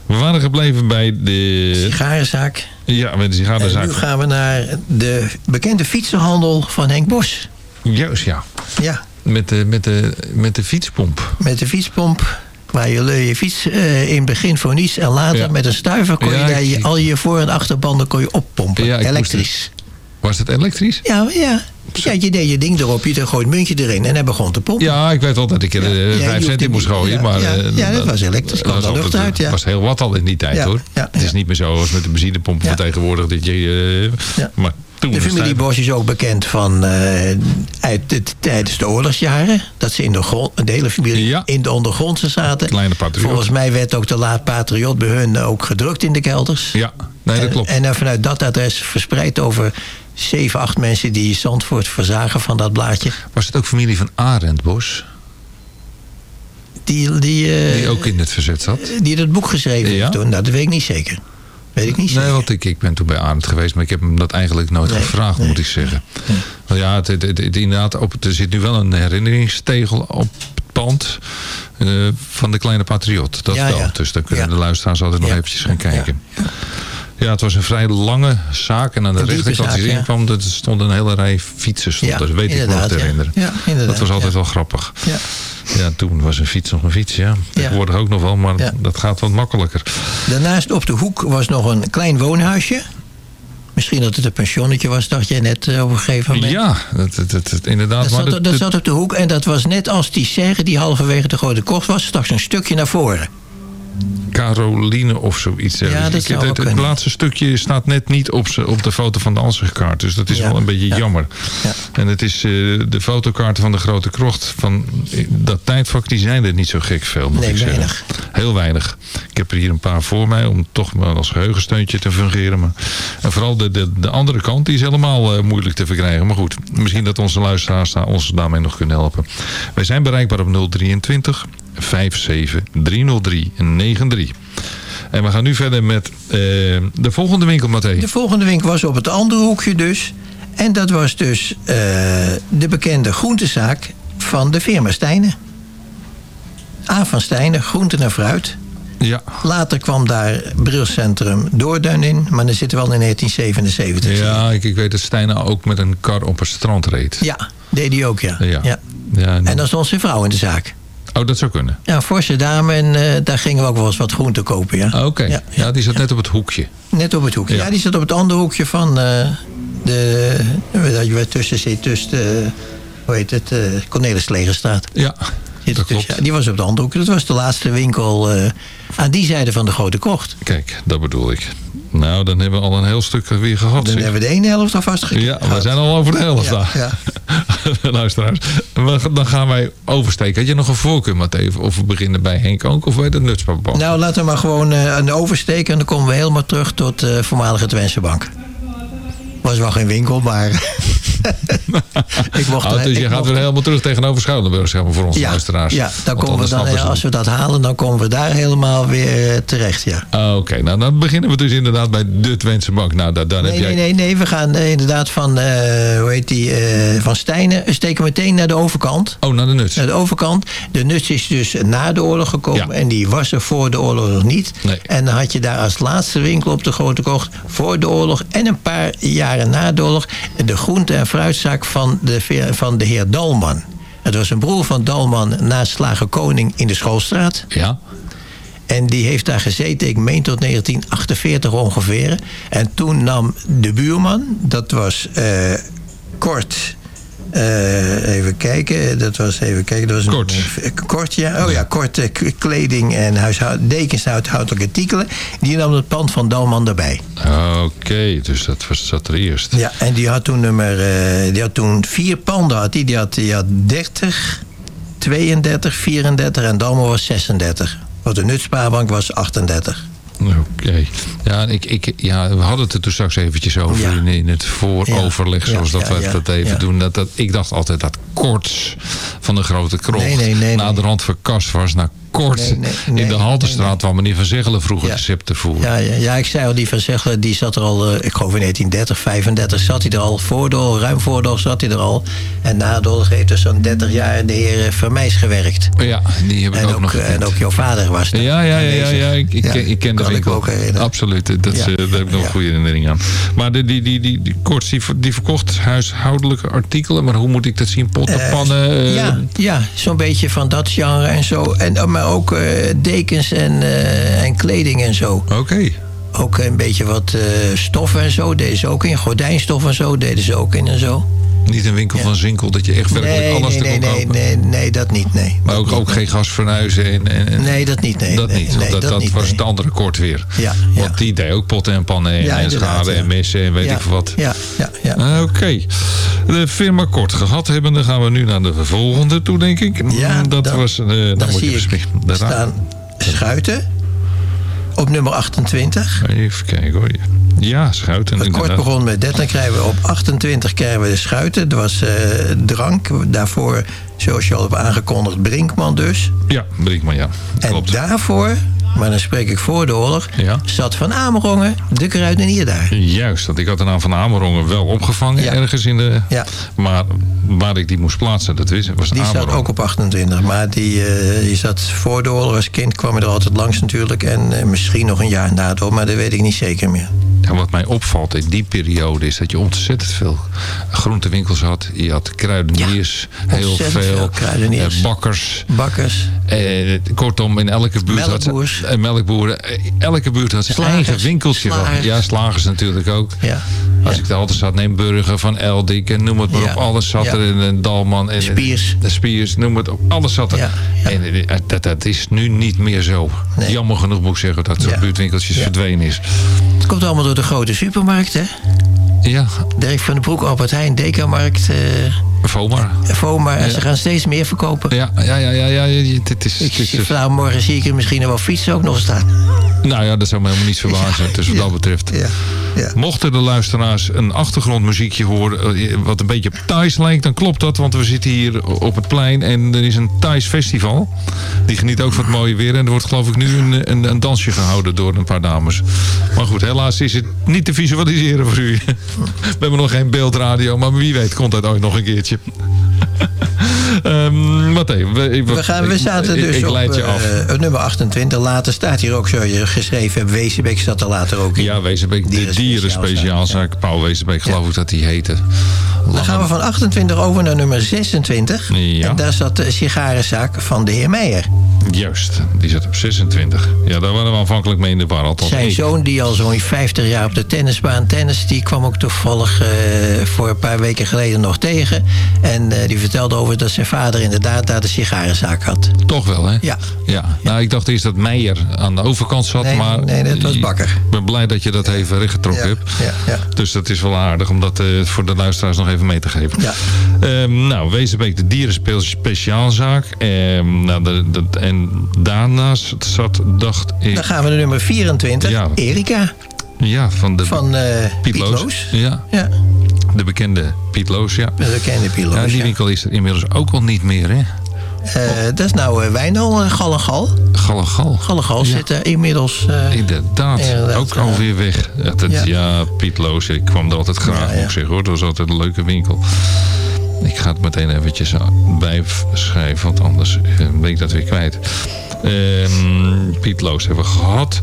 We waren gebleven bij de...
sigarenzaak.
Ja, met de
En
sigarenzaak.
nu gaan we naar de bekende fietsenhandel van Henk Bos.
Juist, ja.
Ja,
Met de, met, de, met de fietspomp.
met de fietspomp. Waar je le- je fiets eh, in het begin voor niets en later
Ja.
met een stuiver kon je
Ja, ik-
al je voor- en achterbanden kon je oppompen.
Ja,
Elektrisch.
Was het elektrisch?
Ja, ja. ja, je deed je ding erop, je gooit muntje erin en hij begon te pompen.
Ja, ik weet wel dat ik er eh, vijf cent in moest gooien.
ja,
maar,
ja,
eh,
dat was elektrisch, kwam
was
lucht uit, ja.
was heel wat al in die tijd hoor. het is niet meer zo als met de benzinepomp
Ja.
van tegenwoordig. Dat je. Maar toen
De familie Bosch is ook bekend van eh, uit de, tijdens de oorlogsjaren. Dat ze in de grond, de hele familie
Ja.
in de ondergrondse zaten.
Kleine patriot.
Volgens mij werd ook de laat patriot bij hun ook gedrukt in de kelders.
Ja, nee, dat
En-
klopt.
En, dan vanuit dat adres verspreid over zeven, acht mensen die Zandvoort verzagen van dat blaadje.
Was het ook familie van Arend Bos?
Die, die, eh,
Die ook in het verzet zat?
die dat boek geschreven
Ja?
heeft toen. Nou, dat weet ik niet zeker. Weet ik niet
Nee, want ik, ik ben toen bij Arend geweest, maar ik heb hem dat eigenlijk nooit
Nee,
gevraagd,
nee.
moet ik zeggen. Want ja, het, het, het- inderdaad, op, er zit nu wel een herinneringstegel op het pand eh, van de Kleine Patriot. Dat
Ja,
wel.
ja.
Dus daar kunnen
Ja.
de luisteraars altijd nog eventjes gaan kijken. Ja. het was een vrij lange zaak. En aan de
Een
rechterkant die erin
ja.
kwam, er stond een hele rij fietsen. Stond
Ja.
Dat weet ik nog te herinneren.
Ja, inderdaad,
dat was altijd wel grappig.
Ja.
Ja, toen was een fiets nog een fiets, ja. Tegenwoordig ook nog wel, maar dat gaat wat makkelijker.
Daarnaast op de hoek was nog een klein woonhuisje. Misschien dat het een pensionnetje was, dacht jij net eh, op een gegeven moment.
Ja, dat, dat, inderdaad.
Dat,
maar
zat,
dat-
zat op de hoek en dat was net als die serre die halverwege de Grote Kocht was, straks een stukje naar voren.
Caroline of zoiets.
Ja,
ergens.
dat
Ik-
zou
het, het laatste stukje staat net niet op, op de foto van de ansichtkaart. Dus dat is
Ja,
wel een beetje
ja.
jammer.
Ja.
En het is eh, de fotokaarten van de Grote Krocht. Van eh, dat tijdvak, die zijn er niet zo gek veel, moet
Nee,
ik zeggen.
weinig.
Heel weinig. Ik heb er hier een paar voor mij om toch wel als geheugensteuntje te fungeren. Maar, en vooral de, de, de andere kant, die is helemaal eh, moeilijk te verkrijgen. Maar goed, misschien dat onze luisteraars ons daarmee nog kunnen helpen. Wij zijn bereikbaar op 023 57 303 93. En we gaan nu verder met eh, de volgende winkel, Matthé.
De volgende winkel was op het andere hoekje dus. En dat was dus eh, de bekende groentezaak van de firma Stijnen. A van Stijnen, groenten en fruit.
Ja,
Later kwam daar brilcentrum Doorduin in, maar dan zitten we al in 1977.
ja ik, ik weet dat Stijn ook met een kar op het strand reed.
Ja, deed hij ook, ja.
Ja.
ja.
Ja,
En dan stond zijn vrouw in de zaak.
Oh, dat zou kunnen.
Ja, forse dame en eh, daar gingen we ook wel eens wat groente kopen, ja.
Ah, Oké,
Ja,
ja, die zat net op het hoekje.
Net op het hoekje.
Ja.
Die zat op het andere hoekje van eh, de... Dat je waar tussen zit, tussen de... Hoe heet het? eh Cornelis Legerstraat.
Ja, dat klopt.
Ja, die was op de andere hoekje. Dat was de laatste winkel aan die zijde van de Grote Kocht.
Kijk, dat bedoel ik. Nou, dan hebben we al een heel stuk weer gehad.
Dan
zeg.
hebben we de ene helft alvast gekeken.
Ja, we zijn al over de helft
Ja,
daar.
ja. [laughs]
Luisteraars, dan gaan wij oversteken. Had je nog een voorkeur, Matthee? Of we beginnen bij Henk ook of bij de Nutspapbank?
Nou, laten we maar gewoon eh, een oversteken. En dan komen we helemaal terug tot de voormalige Twentse Bank. Was wel geen winkel, maar... [laughs] ik mocht
Oh, dus je gaat
mocht-
weer helemaal terug tegenover Schouwenburg, zeg maar, voor onze
ja,
luisteraars.
Ja, dan komen we dan, als we dat halen, dan komen we daar helemaal weer eh, terecht, ja.
Ah, Oké, nou dan beginnen we dus inderdaad bij de Twentse Bank. Nou, daar, daar
Nee,
heb jij...
nee, nee, nee, we gaan eh, inderdaad van, eh, hoe heet die, eh, van Stijnen, we steken meteen naar de overkant.
Oh, naar de Nuts.
Naar de overkant. De Nuts is dus na de oorlog gekomen
Ja.
en die was er voor de oorlog nog niet.
Nee.
En dan had je daar als laatste winkel op de Grote Kocht voor de oorlog en een paar jaren na de oorlog de groente- en fruitzaak van de, van de heer Dalman. Het was een broer van Dalman naast Slager Koning in de Schoolstraat.
Ja,
En die heeft daar gezeten, ik meen tot 1948 ongeveer. En toen nam de buurman, dat was eh, Kort. Eh, even kijken, dat was even kijken. Dat was
Kort.
Een, kort, ja. Oh ja, kort eh, kleding en huishoud, dekens en huishoudelijke artikelen. Die nam het pand van Dalman erbij.
oké, dus dat was, zat er eerst.
Ja, en die had toen nummer, eh, die had toen vier panden. Had die, die, had, die had 30, 32, 34 en Dalman was 36. Want de Nutspaarbank was 38.
Oké. Ja, ik, ik, ja, we hadden het er toen straks eventjes over
Ja.
in, in het vooroverleg,
Ja,
zoals dat we dat even doen. Dat, dat, ik dacht altijd dat Korts van de Grote Krocht
Nee, nee, nee,
na
nee.
de rand verkast was naar kort.
Nee, nee, nee,
in de Haltestraat, waar meneer Van Zegelen vroeger
Ja.
voerde.
Ja, ja, ja, ik zei al, die Van Zegelen, die zat er al, eh, ik geloof in 1930, 35 zat hij er al. Voordeel, ruim voordeel zat hij er al. En nadeel heeft dus zo'n 30 jaar de heer Vermeijs gewerkt.
Ja, die heb ik
En
ook,
ook,
nog
eh,
gekend.
en ook jouw vader was er
Ja, ja, ja, ja, ik, ik, ken- ik ken de
kan ik ook herinneren.
Absoluut, dat, is, eh, daar heb ik nog een goede herinnering aan. Maar de, die, die, die, die, Korts, die, ver- die verkocht huishoudelijke artikelen. Maar hoe moet ik dat zien? Potten,
Eh,
pannen? eh,
ja, ja zo'n beetje van dat genre en zo. En, eh, maar ook eh, dekens en, eh, en kleding en zo.
Oké.
Ook een beetje wat eh stoffen en zo deden ze ook in. Gordijnstof en zo deden ze ook in en zo.
Niet een winkel van Zinkel dat je echt werkelijk
Nee,
alles
nee,
te
nee, nee,
kopen.
nee, nee, dat niet, nee.
Maar ook, ook geen gasfornuizen en, en, en-
Nee, dat niet, nee.
dat niet. want dat, dat
niet,
was het andere kort weer.
Ja,
Want die deed ook potten en pannen en,
Ja,
en
ja.
en messen en weet
Ja,
ik veel wat.
Ja, ja, ja.
Oké. De firma kort gehad hebben, dan gaan we nu naar de volgende toe, denk ik.
Ja,
dat was. eh dan
Dan
moet je
ik staan schuiten op nummer 28.
Even kijken hoor. Ja, schuiten.
Het kort begon met 30, dan krijgen we op 28 krijgen we de schuiten. Dat was eh, drank. Daarvoor, zoals je al hebt aangekondigd, Brinkman dus.
Ja, Brinkman, ja.
En
Klopt.
daarvoor, maar dan spreek ik voor de oorlog,
Ja.
zat Van Amerongen de kruidenier daar.
Juist, want ik had de naam van Amerongen wel opgevangen
Ja.
ergens in de...
Ja.
Maar waar ik die moest plaatsen, dat wist, was
Die zat ook op 28, maar die, die zat voor de oorlog als kind, kwam je er altijd langs natuurlijk. En eh, misschien nog een jaar na de oorlog, maar dat weet ik niet zeker meer.
Ja, wat mij opvalt in die periode is dat je ontzettend veel groentewinkels had. Je had kruideniers, heel veel,
veel kruideniers.
eh, bakkers.
Bakkers.
Eh, kortom, in elke buurt had
Melkboers.
Eh, melkboeren. Eh, elke buurt had zijn
Slagers.
eigen winkeltje.
Slagers.
Ja, slagers natuurlijk ook.
Ja.
Als ik er altijd zat, neem Burger van Eldik en noem het maar
Ja.
op. Alles zat
Ja.
er in een Dalman. En,
Spiers.
De Spiers, noem het op. Alles zat er. En eh, dat, dat is nu niet meer zo.
Nee.
Jammer genoeg moet ik zeggen dat zo'n buurtwinkeltjes verdwenen is.
Het komt allemaal door de grote supermarkt, hè?
Ja,
Dirk van den Broek, Albert Heijn, Dekamarkt, eh
Vomar.
Voma. En
Ja.
ze gaan steeds meer verkopen.
Ja, ja, ja, ja, ja, dit is, dit is,
morgen zie ik er misschien nog wel fietsen ook nog staan.
Nou ja, dat zou me helemaal niet verbazen. [laughs] Dus wat dat betreft. Mochten de luisteraars een achtergrondmuziekje horen eh, wat een beetje op Thais lijkt, dan klopt dat. Want we zitten hier op het plein en er is een Thais festival. Die geniet ook van het mooie weer. En er wordt geloof ik nu een, een, een dansje gehouden door een paar dames. Maar goed, helaas is het niet te visualiseren voor u. [laughs] We hebben nog geen beeldradio, maar wie weet komt dat ooit nog een keertje. Matteo, we,
We, gaan, we zaten
ik-
dus
ik,
op
je
eh,
af.
het nummer 28. Later staat hier ook, zoals je geschreven hebt, Wezenbeek staat er later ook in.
Ja, Wezenbeek, de
Dieren
speciaalzaak. Paul Wezenbeek, geloof ik dat die heette.
Dan gaan we van 28 over naar nummer 26.
Ja.
En daar zat de sigarenzaak van de heer Meijer.
Juist, die zat op 26. Ja, daar waren we aanvankelijk mee in de war. Althans,
Zijn zoon, die al zo'n 50 jaar op de tennisbaan tennis, die kwam ook toevallig eh, voor een paar weken geleden nog tegen. En eh, die vertelde over dat zijn vader inderdaad daar de sigarenzaak had.
Toch wel, hè?
Ja.
ja. Nou, ik dacht eerst dat Meijer aan de overkant zat,
Nee,
maar...
nee, dat was Bakker.
Ik ben blij dat je dat even rechtgetrokken
Ja,
hebt.
ja, ja.
Dus dat is wel aardig om dat eh, voor de luisteraars nog even mee te geven.
Ja.
Ehm, nou, Wezenbeek, de dierenspeciaalzaak. Ehm, nou, de, de- en daarnaast zat, dacht ik...
Dan gaan we naar nummer 24,
Ja.
Erika
Ja, van de
van eh
Piet
Piet
Loos. Ja,
Ja,
de bekende Piet Loos, ja.
de bekende Piet Loos.
Ja, die winkel is er inmiddels ook al niet meer, hè?
Eh, dat is nou uh, uh, Gal en Gal.
Gal en Gal.
Gal en Gal
Ja.
zit er inmiddels... eh,
Inderdaad,
Inderdaad,
ook alweer weg. Ja, dat, ja.
Ja.
Piet Loos, ik kwam er altijd graag, ik zeggen hoor. Dat was altijd een leuke winkel. Ik ga het meteen eventjes bijschrijven, want anders eh, ben ik dat weer kwijt. Ehm, Piet Loos hebben we gehad.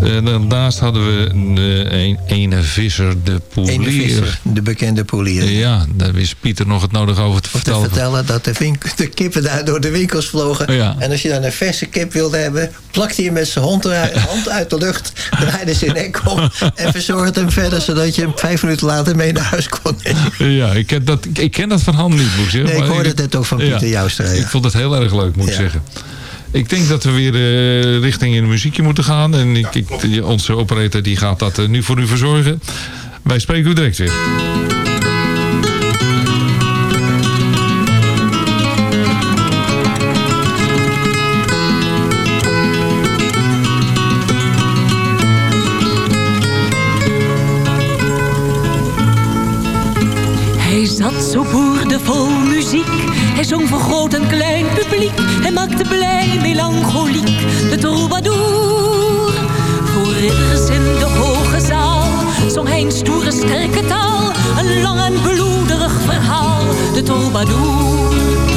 En daarnaast hadden we de een, ene visser, de poelier.
De bekende poelier.
Ja, daar wist Pieter nog het nodig over te
Of te
vertellen.
vertellen dat de, winkel, de kippen daar door de winkels vlogen.
Ja.
En als je dan een verse kip wilde hebben, plakte hij met zijn hond, eruit- [laughs] hand uit de lucht, draaide zijn nek om en verzorgde hem verder, zodat je hem vijf minuten later mee naar huis kon nemen.
Ja, ik ken dat, ik ken dat van hand niet, moet ik zeggen.
Nee, ik hoorde het net ook van Pieter ja.
Ik vond het heel erg leuk, moet ik zeggen. Ik denk dat we weer eh, richting in de muziekje moeten gaan. En ik, ik, onze operator die gaat dat eh, nu voor u verzorgen. Wij spreken u direct weer.
Zong voor groot en klein publiek. Hij maakte blij melancholiek de troubadour. Voor ridders in de hoge zaal zong hij een stoere sterke taal. Een lang en bloederig verhaal, de troubadour.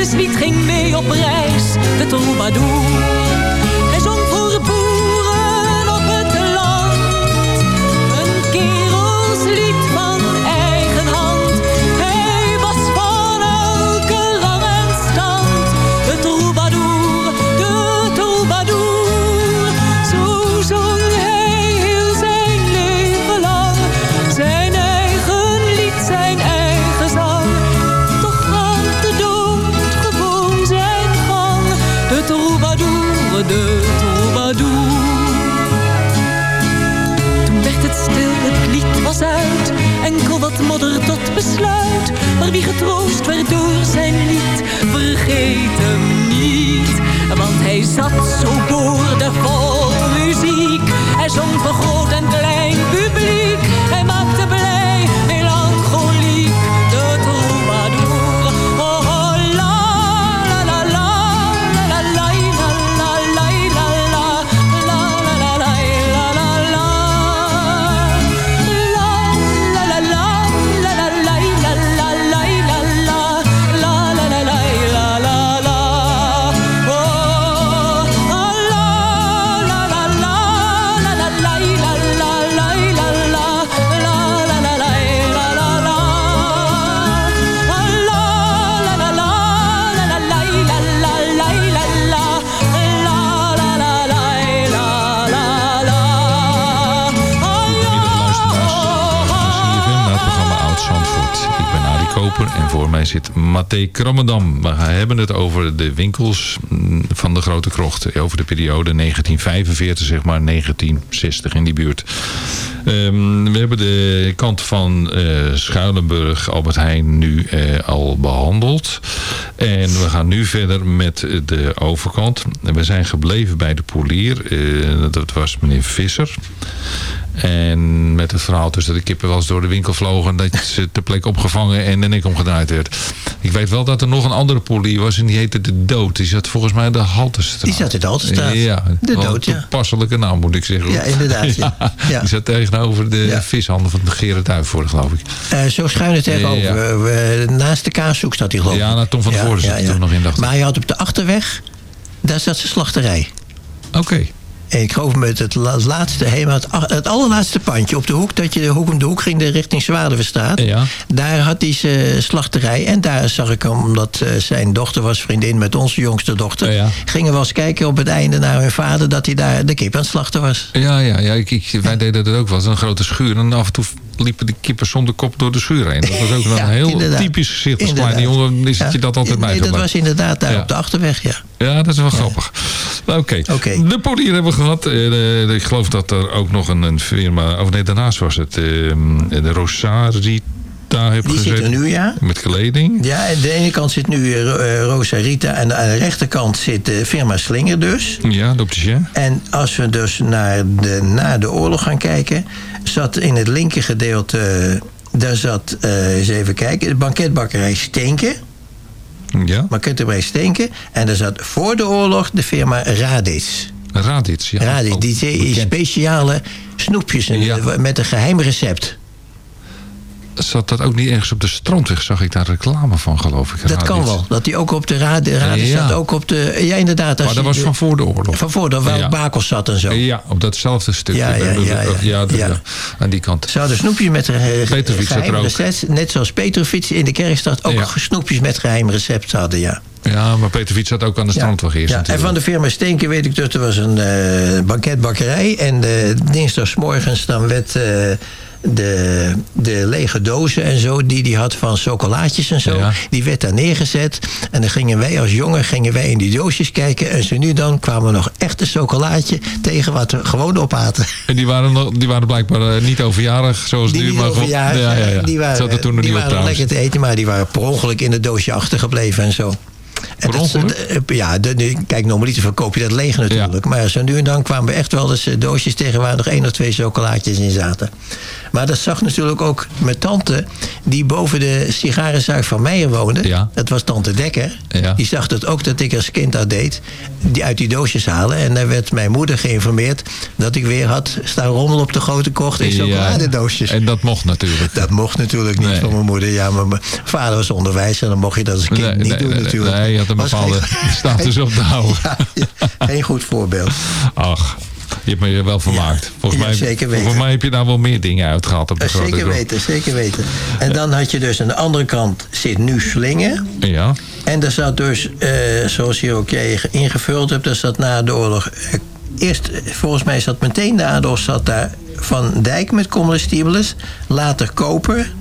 Zijn liefdeslied ging mee op reis, de troubadour. Besluit. Maar wie getroost werd door zijn lied, vergeet hem niet. Want hij zat zo boordevol muziek. Hij zong voor groot en klein publiek.
Voor mij zit Mathé Krammerdam. We hebben het over de winkels mm, van de Grote Krocht. Over de periode 1945, zeg maar 1960 in die buurt. Ehm, we hebben de kant van eh, Schuilenburg, Albert Heijn nu eh, al behandeld. En we gaan nu verder met de overkant. We zijn gebleven bij de polier. Eh, dat was meneer Visser. En met het verhaal tussen de kippen wel eens door de winkel vlogen... dat [laughs] ze ter plekke opgevangen en de nek omgedraaid werd. Ik weet wel dat er nog een andere polier was en die heette De Dood. Die zat volgens mij in de Haltestraat.
Die zat in de Haltestraat.
Ja,
De Dood,
een
ja.
toepasselijke naam moet ik zeggen.
Ja, inderdaad, ja. [laughs] Ja.
Die zat tegenover de vishandel van de Gerard Duivoort, geloof ik.
Eh, zo schuin het tegenover.
Ja.
Eh, naast de kaashoek staat hij geloof ik.
Ja, nou, Tom van der Voorde zat er toch nog in, dacht ik.
Maar je had op de achterweg, daar zat zijn slachterij.
Oké.
En ik geloof met het la- laatste, helemaal het, allerlaatste pandje op de hoek, dat je de hoek om de hoek ging de richting Zwaardenverstraat.
Ja.
Daar had hij zijn slachterij. En daar zag ik hem, omdat eh, zijn dochter was vriendin met onze jongste dochter.
Ja.
Gingen we eens kijken op het einde naar hun vader dat hij daar de kip aan het slachten was.
Ja, ja, ja ik, ik- wij deden dat ook wel. Een grote schuur. En af en toe liepen de kippen zonder kop door de schuur heen. Dat was ook wel
Ja,
een heel
inderdaad.
typisch gezicht. Als kleine jongen is het je dat altijd
Nee, dat was inderdaad daar op de achterweg, ja.
Ja, dat is wel grappig. Oké. De polier hebben we gehad. Eh, ik geloof dat er ook nog een, een firma... Of nee, daarnaast was het eh, de Rosarita heeft
Die zit er nu, ja.
Met kleding.
Ja, aan de ene kant zit nu eh, eh, Rosa Rita en aan de rechterkant zit de firma Slinger dus.
Ja, de opticien.
En als we dus naar de, na de oorlog gaan kijken, zat in het linker gedeelte, daar zat, eh, eens even kijken, de banketbakkerij Steenke.
Ja.
Banketbakkerij Steenke. En daar zat voor de oorlog de firma Radits.
Radits, ja.
Radits, die speciale Snoepjes met een geheim recept.
Zat dat ook niet ergens op de strandweg? Zag ik daar reclame van, geloof ik.
Dat kan wel. Dat die ook op de radio,
Ja.
zat. Ook op de, ja, inderdaad. als
Maar dat
je
was
de-
van voor de oorlog.
Van voor, dat waar
Ja.
Bakels zat en zo.
Ja, op datzelfde stukje.
Ja, ja, ja,
aan die kant.
Ze hadden snoepjes met geheim recept. Net zoals Petrovic in de Kerkstad ook snoepjes met geheim recept hadden, ja.
Ja, maar Peter Fiets zat ook aan de strandweg eerst
Ja, en van de firma Steenke weet ik dat er was een eh banketbakkerij. En uh, dinsdagsmorgens dan werd eh, de, de lege dozen en zo... die die had van chocolaatjes en zo...
Ja.
die werd daar neergezet. En dan gingen wij als jongen gingen wij in die doosjes kijken. En zo nu dan kwamen we nog echt een chocolaatje tegen... wat we gewoon opaten.
En die waren, nog, die waren blijkbaar eh, niet overjarig zoals
Die
nu. Maar gewoon- ja, ja, ja.
Die waren, die waren lekker te eten, maar die waren per ongeluk in het doosje achtergebleven en zo. En dat- eh, ja, de, kijk, normaliter verkoop je dat leeg natuurlijk. Maar zo nu en dan kwamen we echt wel eens eh, doosjes tegen... waar nog één of twee chocolaatjes in zaten. Maar dat zag natuurlijk ook mijn tante... die boven de sigarenzuig van Meijer woonde. Dat was tante Dekker.
Ja.
Die zag dat ook dat ik als kind dat deed. Die uit die doosjes halen. En daar werd mijn moeder geïnformeerd... dat ik weer had staan rommel op de grote kocht in
Ja.
chocoladedoosjes.
En dat mocht natuurlijk.
Dat mocht natuurlijk niet van mijn moeder. Ja, maar mijn vader was onderwijzer. Dan mocht je dat als kind
Nee,
niet
nee,
doen natuurlijk.
Je had een bepaalde [laughs] status op te houden.
Ja, geen goed voorbeeld.
Ach, je hebt me er wel vermaakt. volgens, mij,
zeker weten.
volgens mij heb je daar wel meer dingen uitgehaald op de
Eh,
grote
Zeker weten, zeker weten. En dan had je dus aan de andere kant zit nu slingen.
Ja.
En daar zat dus, eh, zoals je ook jij ingevuld hebt, daar zat na de oorlog. eh, eerst, volgens mij zat meteen na de oorlog zat daar Van Dijk met comestibles. Later Koper.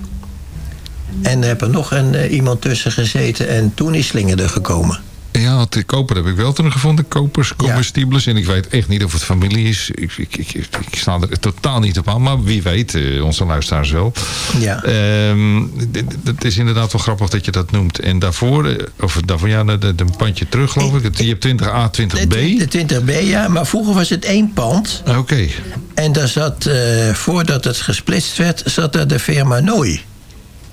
En heb er nog een, eh, iemand tussen gezeten. En toen is Slingen er gekomen.
Ja, want de koper heb ik wel teruggevonden. Kopers, comestibles. En ik weet echt niet of het familie is. Ik, ik, ik, ik, sta er totaal niet op aan. Maar wie weet, eh, onze luisteraars wel.
Ja.
Ehm, d- d- Het is inderdaad wel grappig dat je dat noemt. En daarvoor, eh, of daarvoor ja, een pandje terug geloof ik. Je hebt 20A, 20B.
De 20B, ja. Maar vroeger was het één pand.
Oké.
En daar zat, voordat het gesplitst werd, zat daar de firma Nooi.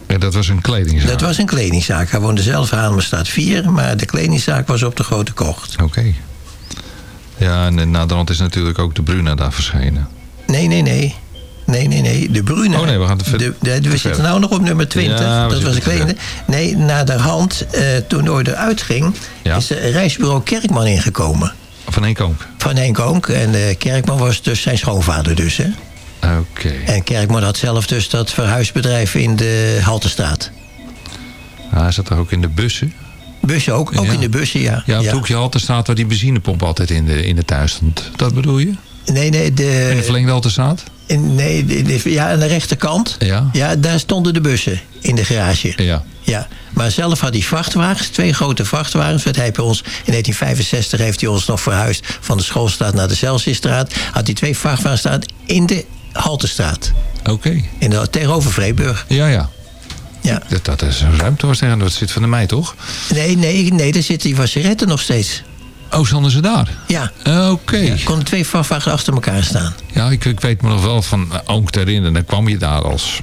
En dat was een kledingzaak.
Dat was een kledingzaak. Hij woonde zelf aan Hamerstraat 4, maar de kledingzaak was op de Grote Kocht.
Oké. Ja, en na de hand is natuurlijk ook de Bruna daar verschenen.
Nee, nee, nee. Nee, nee, nee. De Bruna.
Oh nee, we gaan te
de, de- We zitten nou nog op nummer 20.
Ja, we
dat was
te
kleding. Nee, na de hand, eh, toen Noord eruit ging,
Ja.
is er reisbureau Kerkman ingekomen.
Van Henk.
Van Henk. En eh, Kerkman was dus zijn schoonvader dus, hè.
Oké.
En Kerkman had zelf dus dat verhuisbedrijf in de Haltestraat.
Ja, hij zat er ook in de bussen.
Bussen ook, ook
Ja.
in de bussen, ja.
Ja, op het hoekje halte staat waar die benzinepomp altijd in de, in de tuin stond. Dat bedoel je?
Nee, nee, de...
In de verlengde halte staat?
In- nee, de- de- ja, aan de rechterkant.
Ja.
Ja, daar stonden de bussen in de garage.
Ja.
Ja, maar zelf had hij vrachtwagens, twee grote vrachtwagens. Want hij bij ons, in 1965 heeft hij ons nog verhuisd van de schoolstraat naar de Celsiusstraat. Had hij twee vrachtwagens staan in de Haltestraat.
Oké.
In de, tegenover Vreeburg.
Ja, ja.
Ja.
Dat, dat is een ruimte was tegen. Dat zit van de mij, toch?
Nee, nee, nee, daar zitten die wasseretten nog steeds.
Oh, stonden ze daar?
Ja.
Oké.
Er konden twee vrachtwagens achter elkaar staan.
Ja, ik, ik weet me nog wel van eh, Oonk te herinneren. Dan kwam je daar als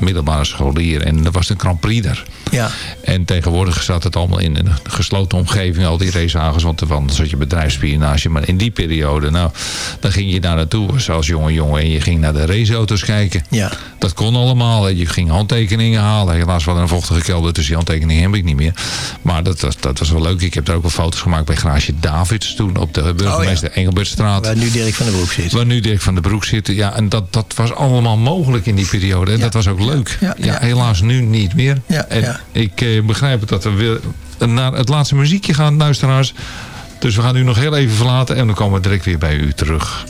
middelbare scholier. En er was een Grand Prix daar.
Ja.
En tegenwoordig zat het allemaal in een gesloten omgeving, al die racewagens. Want er dan zat je bedrijfsspionage. Maar in die periode, nou, dan ging je daar naartoe als jonge jongen. En je ging naar de raceauto's kijken.
Ja.
Dat kon allemaal. Je ging handtekeningen halen. Helaas was er een vochtige kelder, dus die handtekeningen heb ik niet meer. Maar dat was, dat was wel leuk. Ik heb daar ook wel foto's gemaakt bij Garage Davids toen. Op de burgemeester Engelbertstraat.
Waar nu Dirk van der Broek zit.
Waar nu Dirk van den Broek zit. Ja, en dat, dat was allemaal mogelijk in die periode. En dat was ook leuk. Ja, helaas nu niet meer. en ik eh, begrijp het dat we weer naar het laatste muziekje gaan, luisteraars. Dus we gaan u nog heel even verlaten en dan komen we direct weer bij u terug.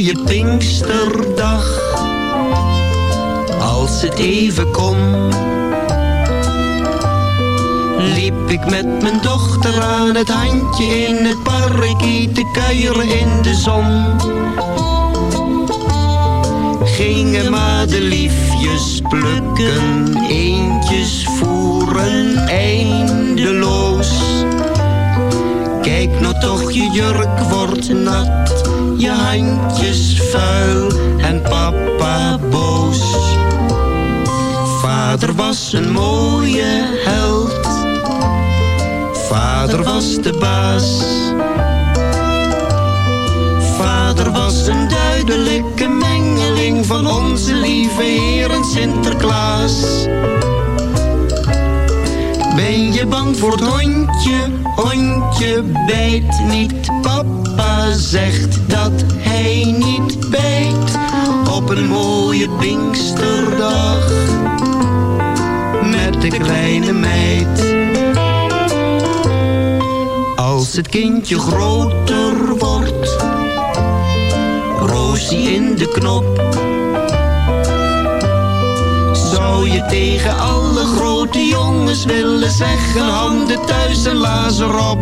Mooie Pinksterdag, als het even kon, liep ik met mijn dochter aan het handje in het park te kuieren in de zon. Gingen madeliefjes plukken, eentjes voeren eindeloos. Toch, je jurk wordt nat, je handjes vuil en papa boos. Vader was een mooie held. Vader was de baas. Vader was een duidelijke mengeling van onze lieve Heer en Sinterklaas. Ben je bang voor het hondje? Hondje bijt niet. Papa zegt dat hij niet bijt. Op een mooie Pinksterdag. Met de kleine meid. Als het kindje groter wordt. Roosie in de knop. Zou je tegen alle grote jongens willen zeggen Handen thuis en lazer op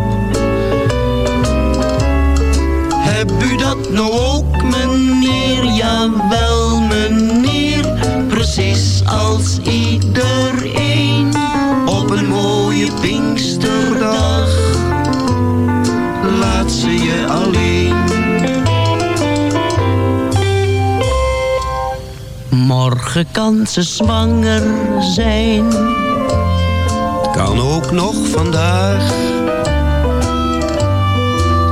Heb u dat nou ook meneer? Jawel meneer Precies als iedereen Op een mooie Pinksterdag Laat ze je alleen Morgen kan ze zwanger zijn. Kan ook nog vandaag.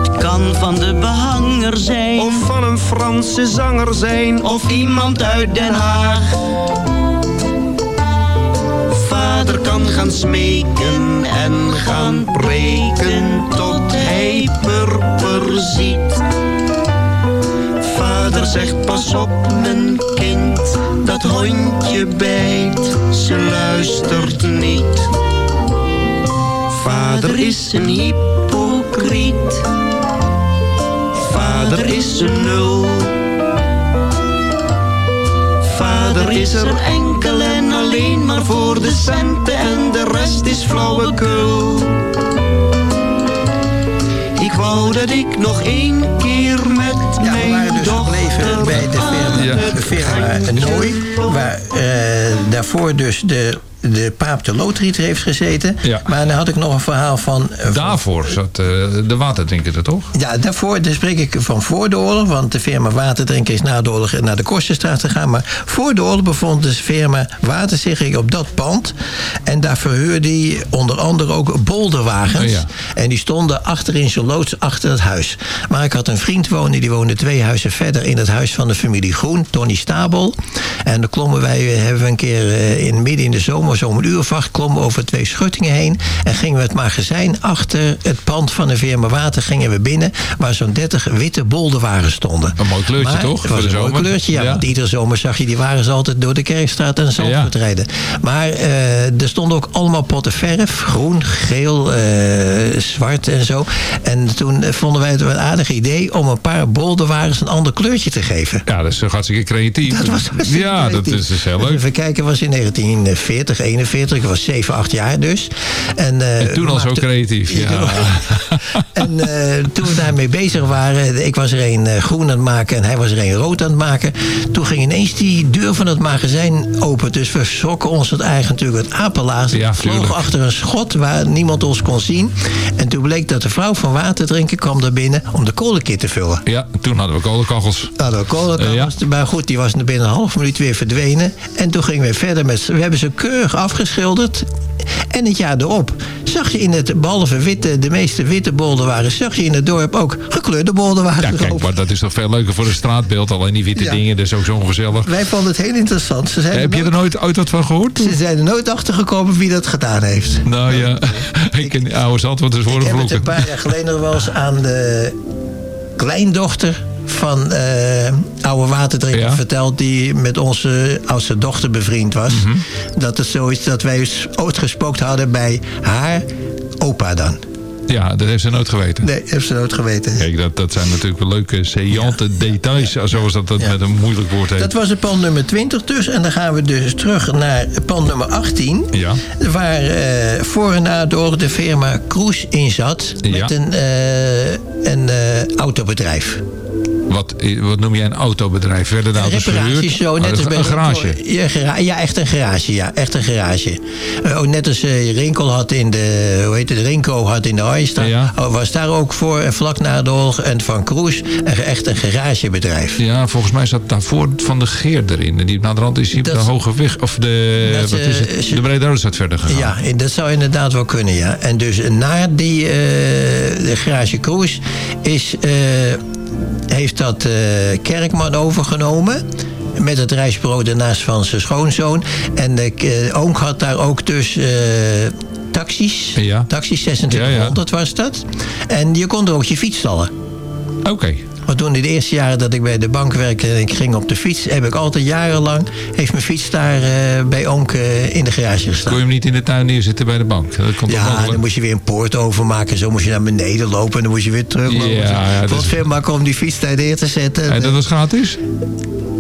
Het kan van de behanger zijn. Of van een Franse zanger zijn. Of iemand uit Den Haag. Vader kan gaan smeken en gaan preken. Tot hij purper ziet. Vader zegt pas op mijn kind, dat hondje bijt, ze luistert niet. Vader is een hypocriet, vader is een nul. Vader is er enkel en alleen maar voor de centen en de rest is flauwekul. Ik wou dat ik nog één keer met
Ja,
mijn
waren dus gebleven bij de firma, de firma Nooi. Waar eh, daarvoor dus de, de paap de loodrieter heeft gezeten.
Ja.
Maar dan had ik nog een verhaal van... eh, van-
Daarvoor zat eh, de waterdrinker er toch?
Ja, daarvoor dan spreek ik van voor de oorlog. Want de firma Waterdrinken is na de oorlog naar de Kosterstraat gegaan. Maar voor de oorlog bevond de firma Water zich op dat pand. En daar verhuurde hij onder andere ook bolderwagens.
Oh ja.
En die stonden achter in zijn loods achter het huis. Maar ik had een vriend wonen, die woonde twee huizen verder in het huis van de familie Groen, Tony Stabel. En dan klommen wij, hebben we een keer eh, in, midden in de zomer, zo'n uur of acht, klommen over twee schuttingen heen. En gingen we het magazijn achter het pand van de firma Water gingen we binnen, waar zo'n 30 witte bolderwagens stonden.
Een mooi kleurtje
Maar
toch?
Het was een mooi
zomer?
kleurtje, ja,
Ja.
Want iedere zomer zag je die wagens altijd door de Kerkstraat en Zandvoort
Ja.
rijden. Maar eh, er stonden ook allemaal potten verf. Groen, geel, eh, zwart en zo. En toen eh, vonden wij het een aardig idee om een paar bolderwagens een ander kleurtje te geven.
Ja, dat is hartstikke creatief.
Dat was
ja, dat is dus heel
Dus
leuk.
Even kijken, was in 1940, 41. Ik was 7, 8 jaar dus. En, eh,
En toen al zo creatief, ja. [laughs]
En eh, toen we daarmee bezig waren, ik was er een eh, groen aan het maken en hij was er een rood aan het maken. Toen ging ineens die deur van het magazijn open. Dus we schrokken ons het eigen natuurlijk het apenlaas.
Ja,
vloog achter een schot waar niemand ons kon zien. En toen bleek dat de vrouw van water drinken kwam daar binnen om de kolenkit te vullen.
Ja, toen hadden we kolenkachels.
Nou, de kolenkachels.
Eh,
Maar goed, die was binnen een half minuut weer verdwenen. En toen gingen we verder met... We hebben ze keurig afgeschilderd. En het jaar erop zag je in het, behalve witte, de meeste witte bolderwagens... zag je in het dorp ook gekleurde bolderwagens
Ja, kijk, maar dat is toch veel leuker voor een straatbeeld. Alleen die witte
Ja.
dingen, dat is ook zo ongezellig.
Wij vonden het heel interessant. Ze zijn,
Heb je er nooit ooit wat van gehoord?
ze zijn er nooit achter gekomen wie dat gedaan heeft.
Nou ja, ik [laughs] ken die oude zand, wat is
Ik heb het een paar jaar geleden nog wel eens aan de kleindochter van eh oude waterdrinker
Ja.
verteld... die met onze oudste dochter bevriend was.
Mhm.
Dat het zo is dat wij eens ooit gespookt hadden bij haar opa dan.
Ja, dat heeft ze nooit geweten.
Nee, heeft ze nooit geweten.
Kijk, dat, dat zijn natuurlijk wel leuke, saillante details. Zoals dat, dat
Ja.
met een moeilijk woord heet.
Dat was het pand nummer 20 dus. En dan gaan we dus terug naar pand nummer 18.
Ja.
Waar eh, voor en na door de firma Kroes in zat. Met
Ja.
een, eh, een autobedrijf.
Wat, wat noem jij een autobedrijf? Werden de auto's
zo, net
Oh,
als bij
een garage.
Ja, echt een garage, ja. Echt een garage. Eh, ook net als eh, Rinkel had in de, hoe heet het, Rinko had in de Oyster.
Ja.
Oh, was daar ook voor, eh, vlak na de oorlog, en Van Kroes, echt een garagebedrijf.
Ja, volgens mij zat daarvoor Van de Geer erin. En die naar de rand is hij op de
Dat-
Hoge Weg. Of de,
Dat,
wat is het? de Brede Roodsstraat verder gegaan.
Ja, dat zou inderdaad wel kunnen, ja. En dus na die de garage Kroes is, heeft dat eh, Kerkman overgenomen. Met het reisbureau daarnaast van zijn schoonzoon. En de eh, oom had daar ook dus eh, taxis.
Ja.
Taxis 2600 was dat. En je kon er ook je fiets stallen.
Oké.
Want toen in de eerste jaren dat ik bij de bank werkte en ik ging op de fiets, heb ik altijd jarenlang, heeft mijn fiets daar eh, bij Oomk eh, in de garage gestaan.
Kon je hem niet in de tuin neerzetten bij de bank? Dat toch
Ja, dan moest je weer een poort overmaken. Zo moest je naar beneden lopen en dan moest je weer teruglopen.
Ja, ja,
Wat
is-
veel makkelijker om die fiets daar neer te zetten.
En dat was gratis?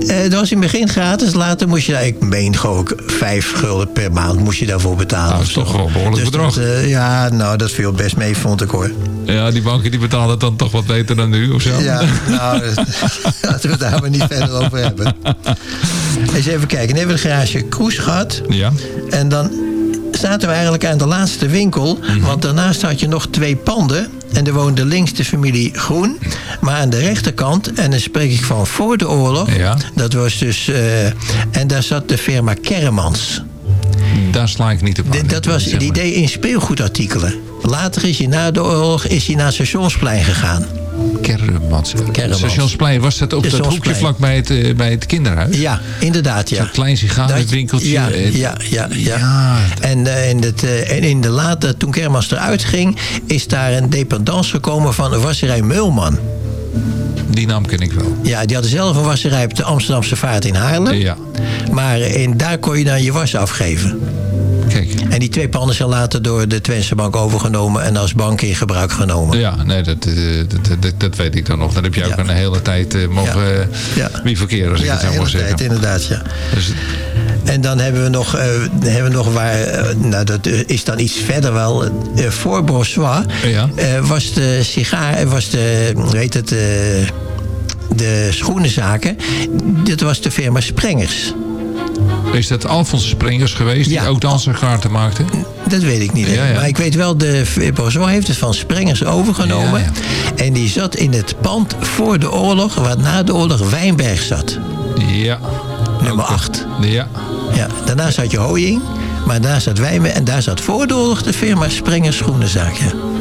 Eh, dat was in het begin gratis. Later moest je daar, ik meen gewoon ook vijf gulden per maand moest je daarvoor betalen.
Nou, dat is toch wel een behoorlijk
Dus
bedrag.
dat, eh, ja, nou, dat viel best mee, vond ik hoor.
Ja, die banken die betalen het dan toch wat beter dan nu, of zo?
Ja, [laughs] [laughs] nou, [laughs] laten we het daar maar niet verder over hebben. Eens even kijken. Dan hebben we de garage Kroes gehad.
Ja.
En dan zaten we eigenlijk aan de laatste winkel.
Mhm.
Want daarnaast had je nog twee panden. En er woonde links de familie Groen. Maar aan de rechterkant, en dan spreek ik van voor de oorlog.
Ja.
Dat was dus... eh, en daar zat de firma Kermans.
Daar sla ik niet op aan.
Dat was,
maar.
deed in speelgoedartikelen. Later is hij na de oorlog is hij naar Stationsplein gegaan.
Kermans. Stationsplein, was dat op dat hoekje vlak bij het, eh, bij het kinderhuis?
Ja, inderdaad, ja.
Zo'n klein sigarenwinkeltje.
Ja,
eh,
ja, ja. ja.
Ja,
En, in het, eh, en in de late, toen Kermans eruit ging, is daar een dependance gekomen van een wasserij Meulman.
Die naam ken ik wel.
Ja, die hadden zelf een wasserij op de Amsterdamse Vaart in Haarlem.
Ja,
Maar in, daar kon je dan je was afgeven. En die twee panden zijn later door de Twentse Bank overgenomen en als bank in gebruik genomen.
Ja, nee, dat, eh, dat, dat, dat weet ik dan nog. Dan heb je ook
Ja.
een hele tijd eh, mogen eh,
Ja.
wie verkeren, als ik
Ja,
het zo
hele
mag zeggen.
tijd, inderdaad, ja.
Dus,
En dan hebben we nog, eh, hebben we nog waar, eh, nou dat eh, is dan iets verder wel, eh, voor Bourgeois
Ja.
eh, was de sigaar, was de, heet het, eh, de schoenenzaken, dit was de firma Sprengers.
Is dat Alfons Sprengers geweest die ook danserkaarten maakte?
Dat weet ik niet.
Ja, ja.
Maar ik weet wel, de Bourgeois heeft het van Sprengers overgenomen. En die zat in het pand voor de oorlog, waar na de oorlog Wijnberg zat.
Ja.
Nummer 8.
Ja.
Ja, daarna zat je Hooying, maar daar zat Wijnberg. En daar zat voor de oorlog de firma Sprengers Schoenenzaak.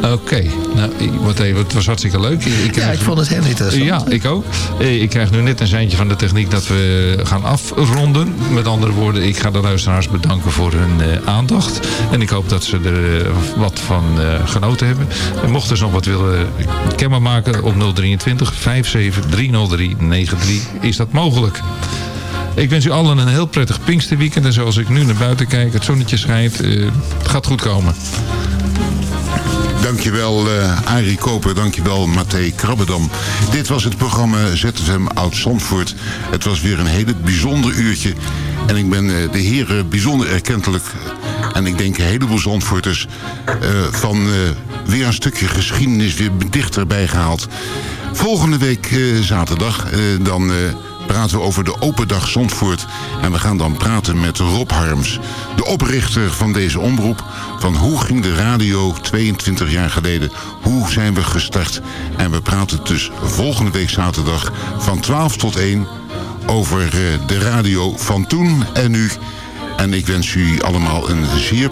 Oké. Nou, ik- wat even, het was hartstikke leuk. Ik,
Ja, ik vond het heel interessant.
Ja, ik ook. Ik krijg nu net een seintje van de techniek dat we gaan afronden. Met andere woorden, ik ga de luisteraars bedanken voor hun eh, aandacht. En ik hoop dat ze er eh, wat van eh, genoten hebben. En mochten ze nog wat willen kenbaar maken op 023 57 303 93 is dat mogelijk. Ik wens u allen een heel prettig Pinksterweekend. En zoals ik nu naar buiten kijk, het zonnetje schijnt. het gaat goed komen.
Dankjewel eh Arie Koper, dankjewel Matthé Krabbedam. Dit was het programma ZFM Oud Zandvoort. Het was weer een hele bijzonder uurtje. En ik ben eh, de heren bijzonder erkentelijk. En ik denk een heleboel Zandvoorters eh, van weer een stukje geschiedenis weer dichterbij gehaald. Volgende week zaterdag dan... praten we over de Open Dag Zandvoort. En we gaan dan praten met Rob Harms, de oprichter van deze omroep. Van hoe ging de radio 22 jaar geleden? Hoe zijn we gestart? En we praten dus volgende week zaterdag van 12 tot 1 over eh, de radio van toen en nu. En ik wens u allemaal een zeer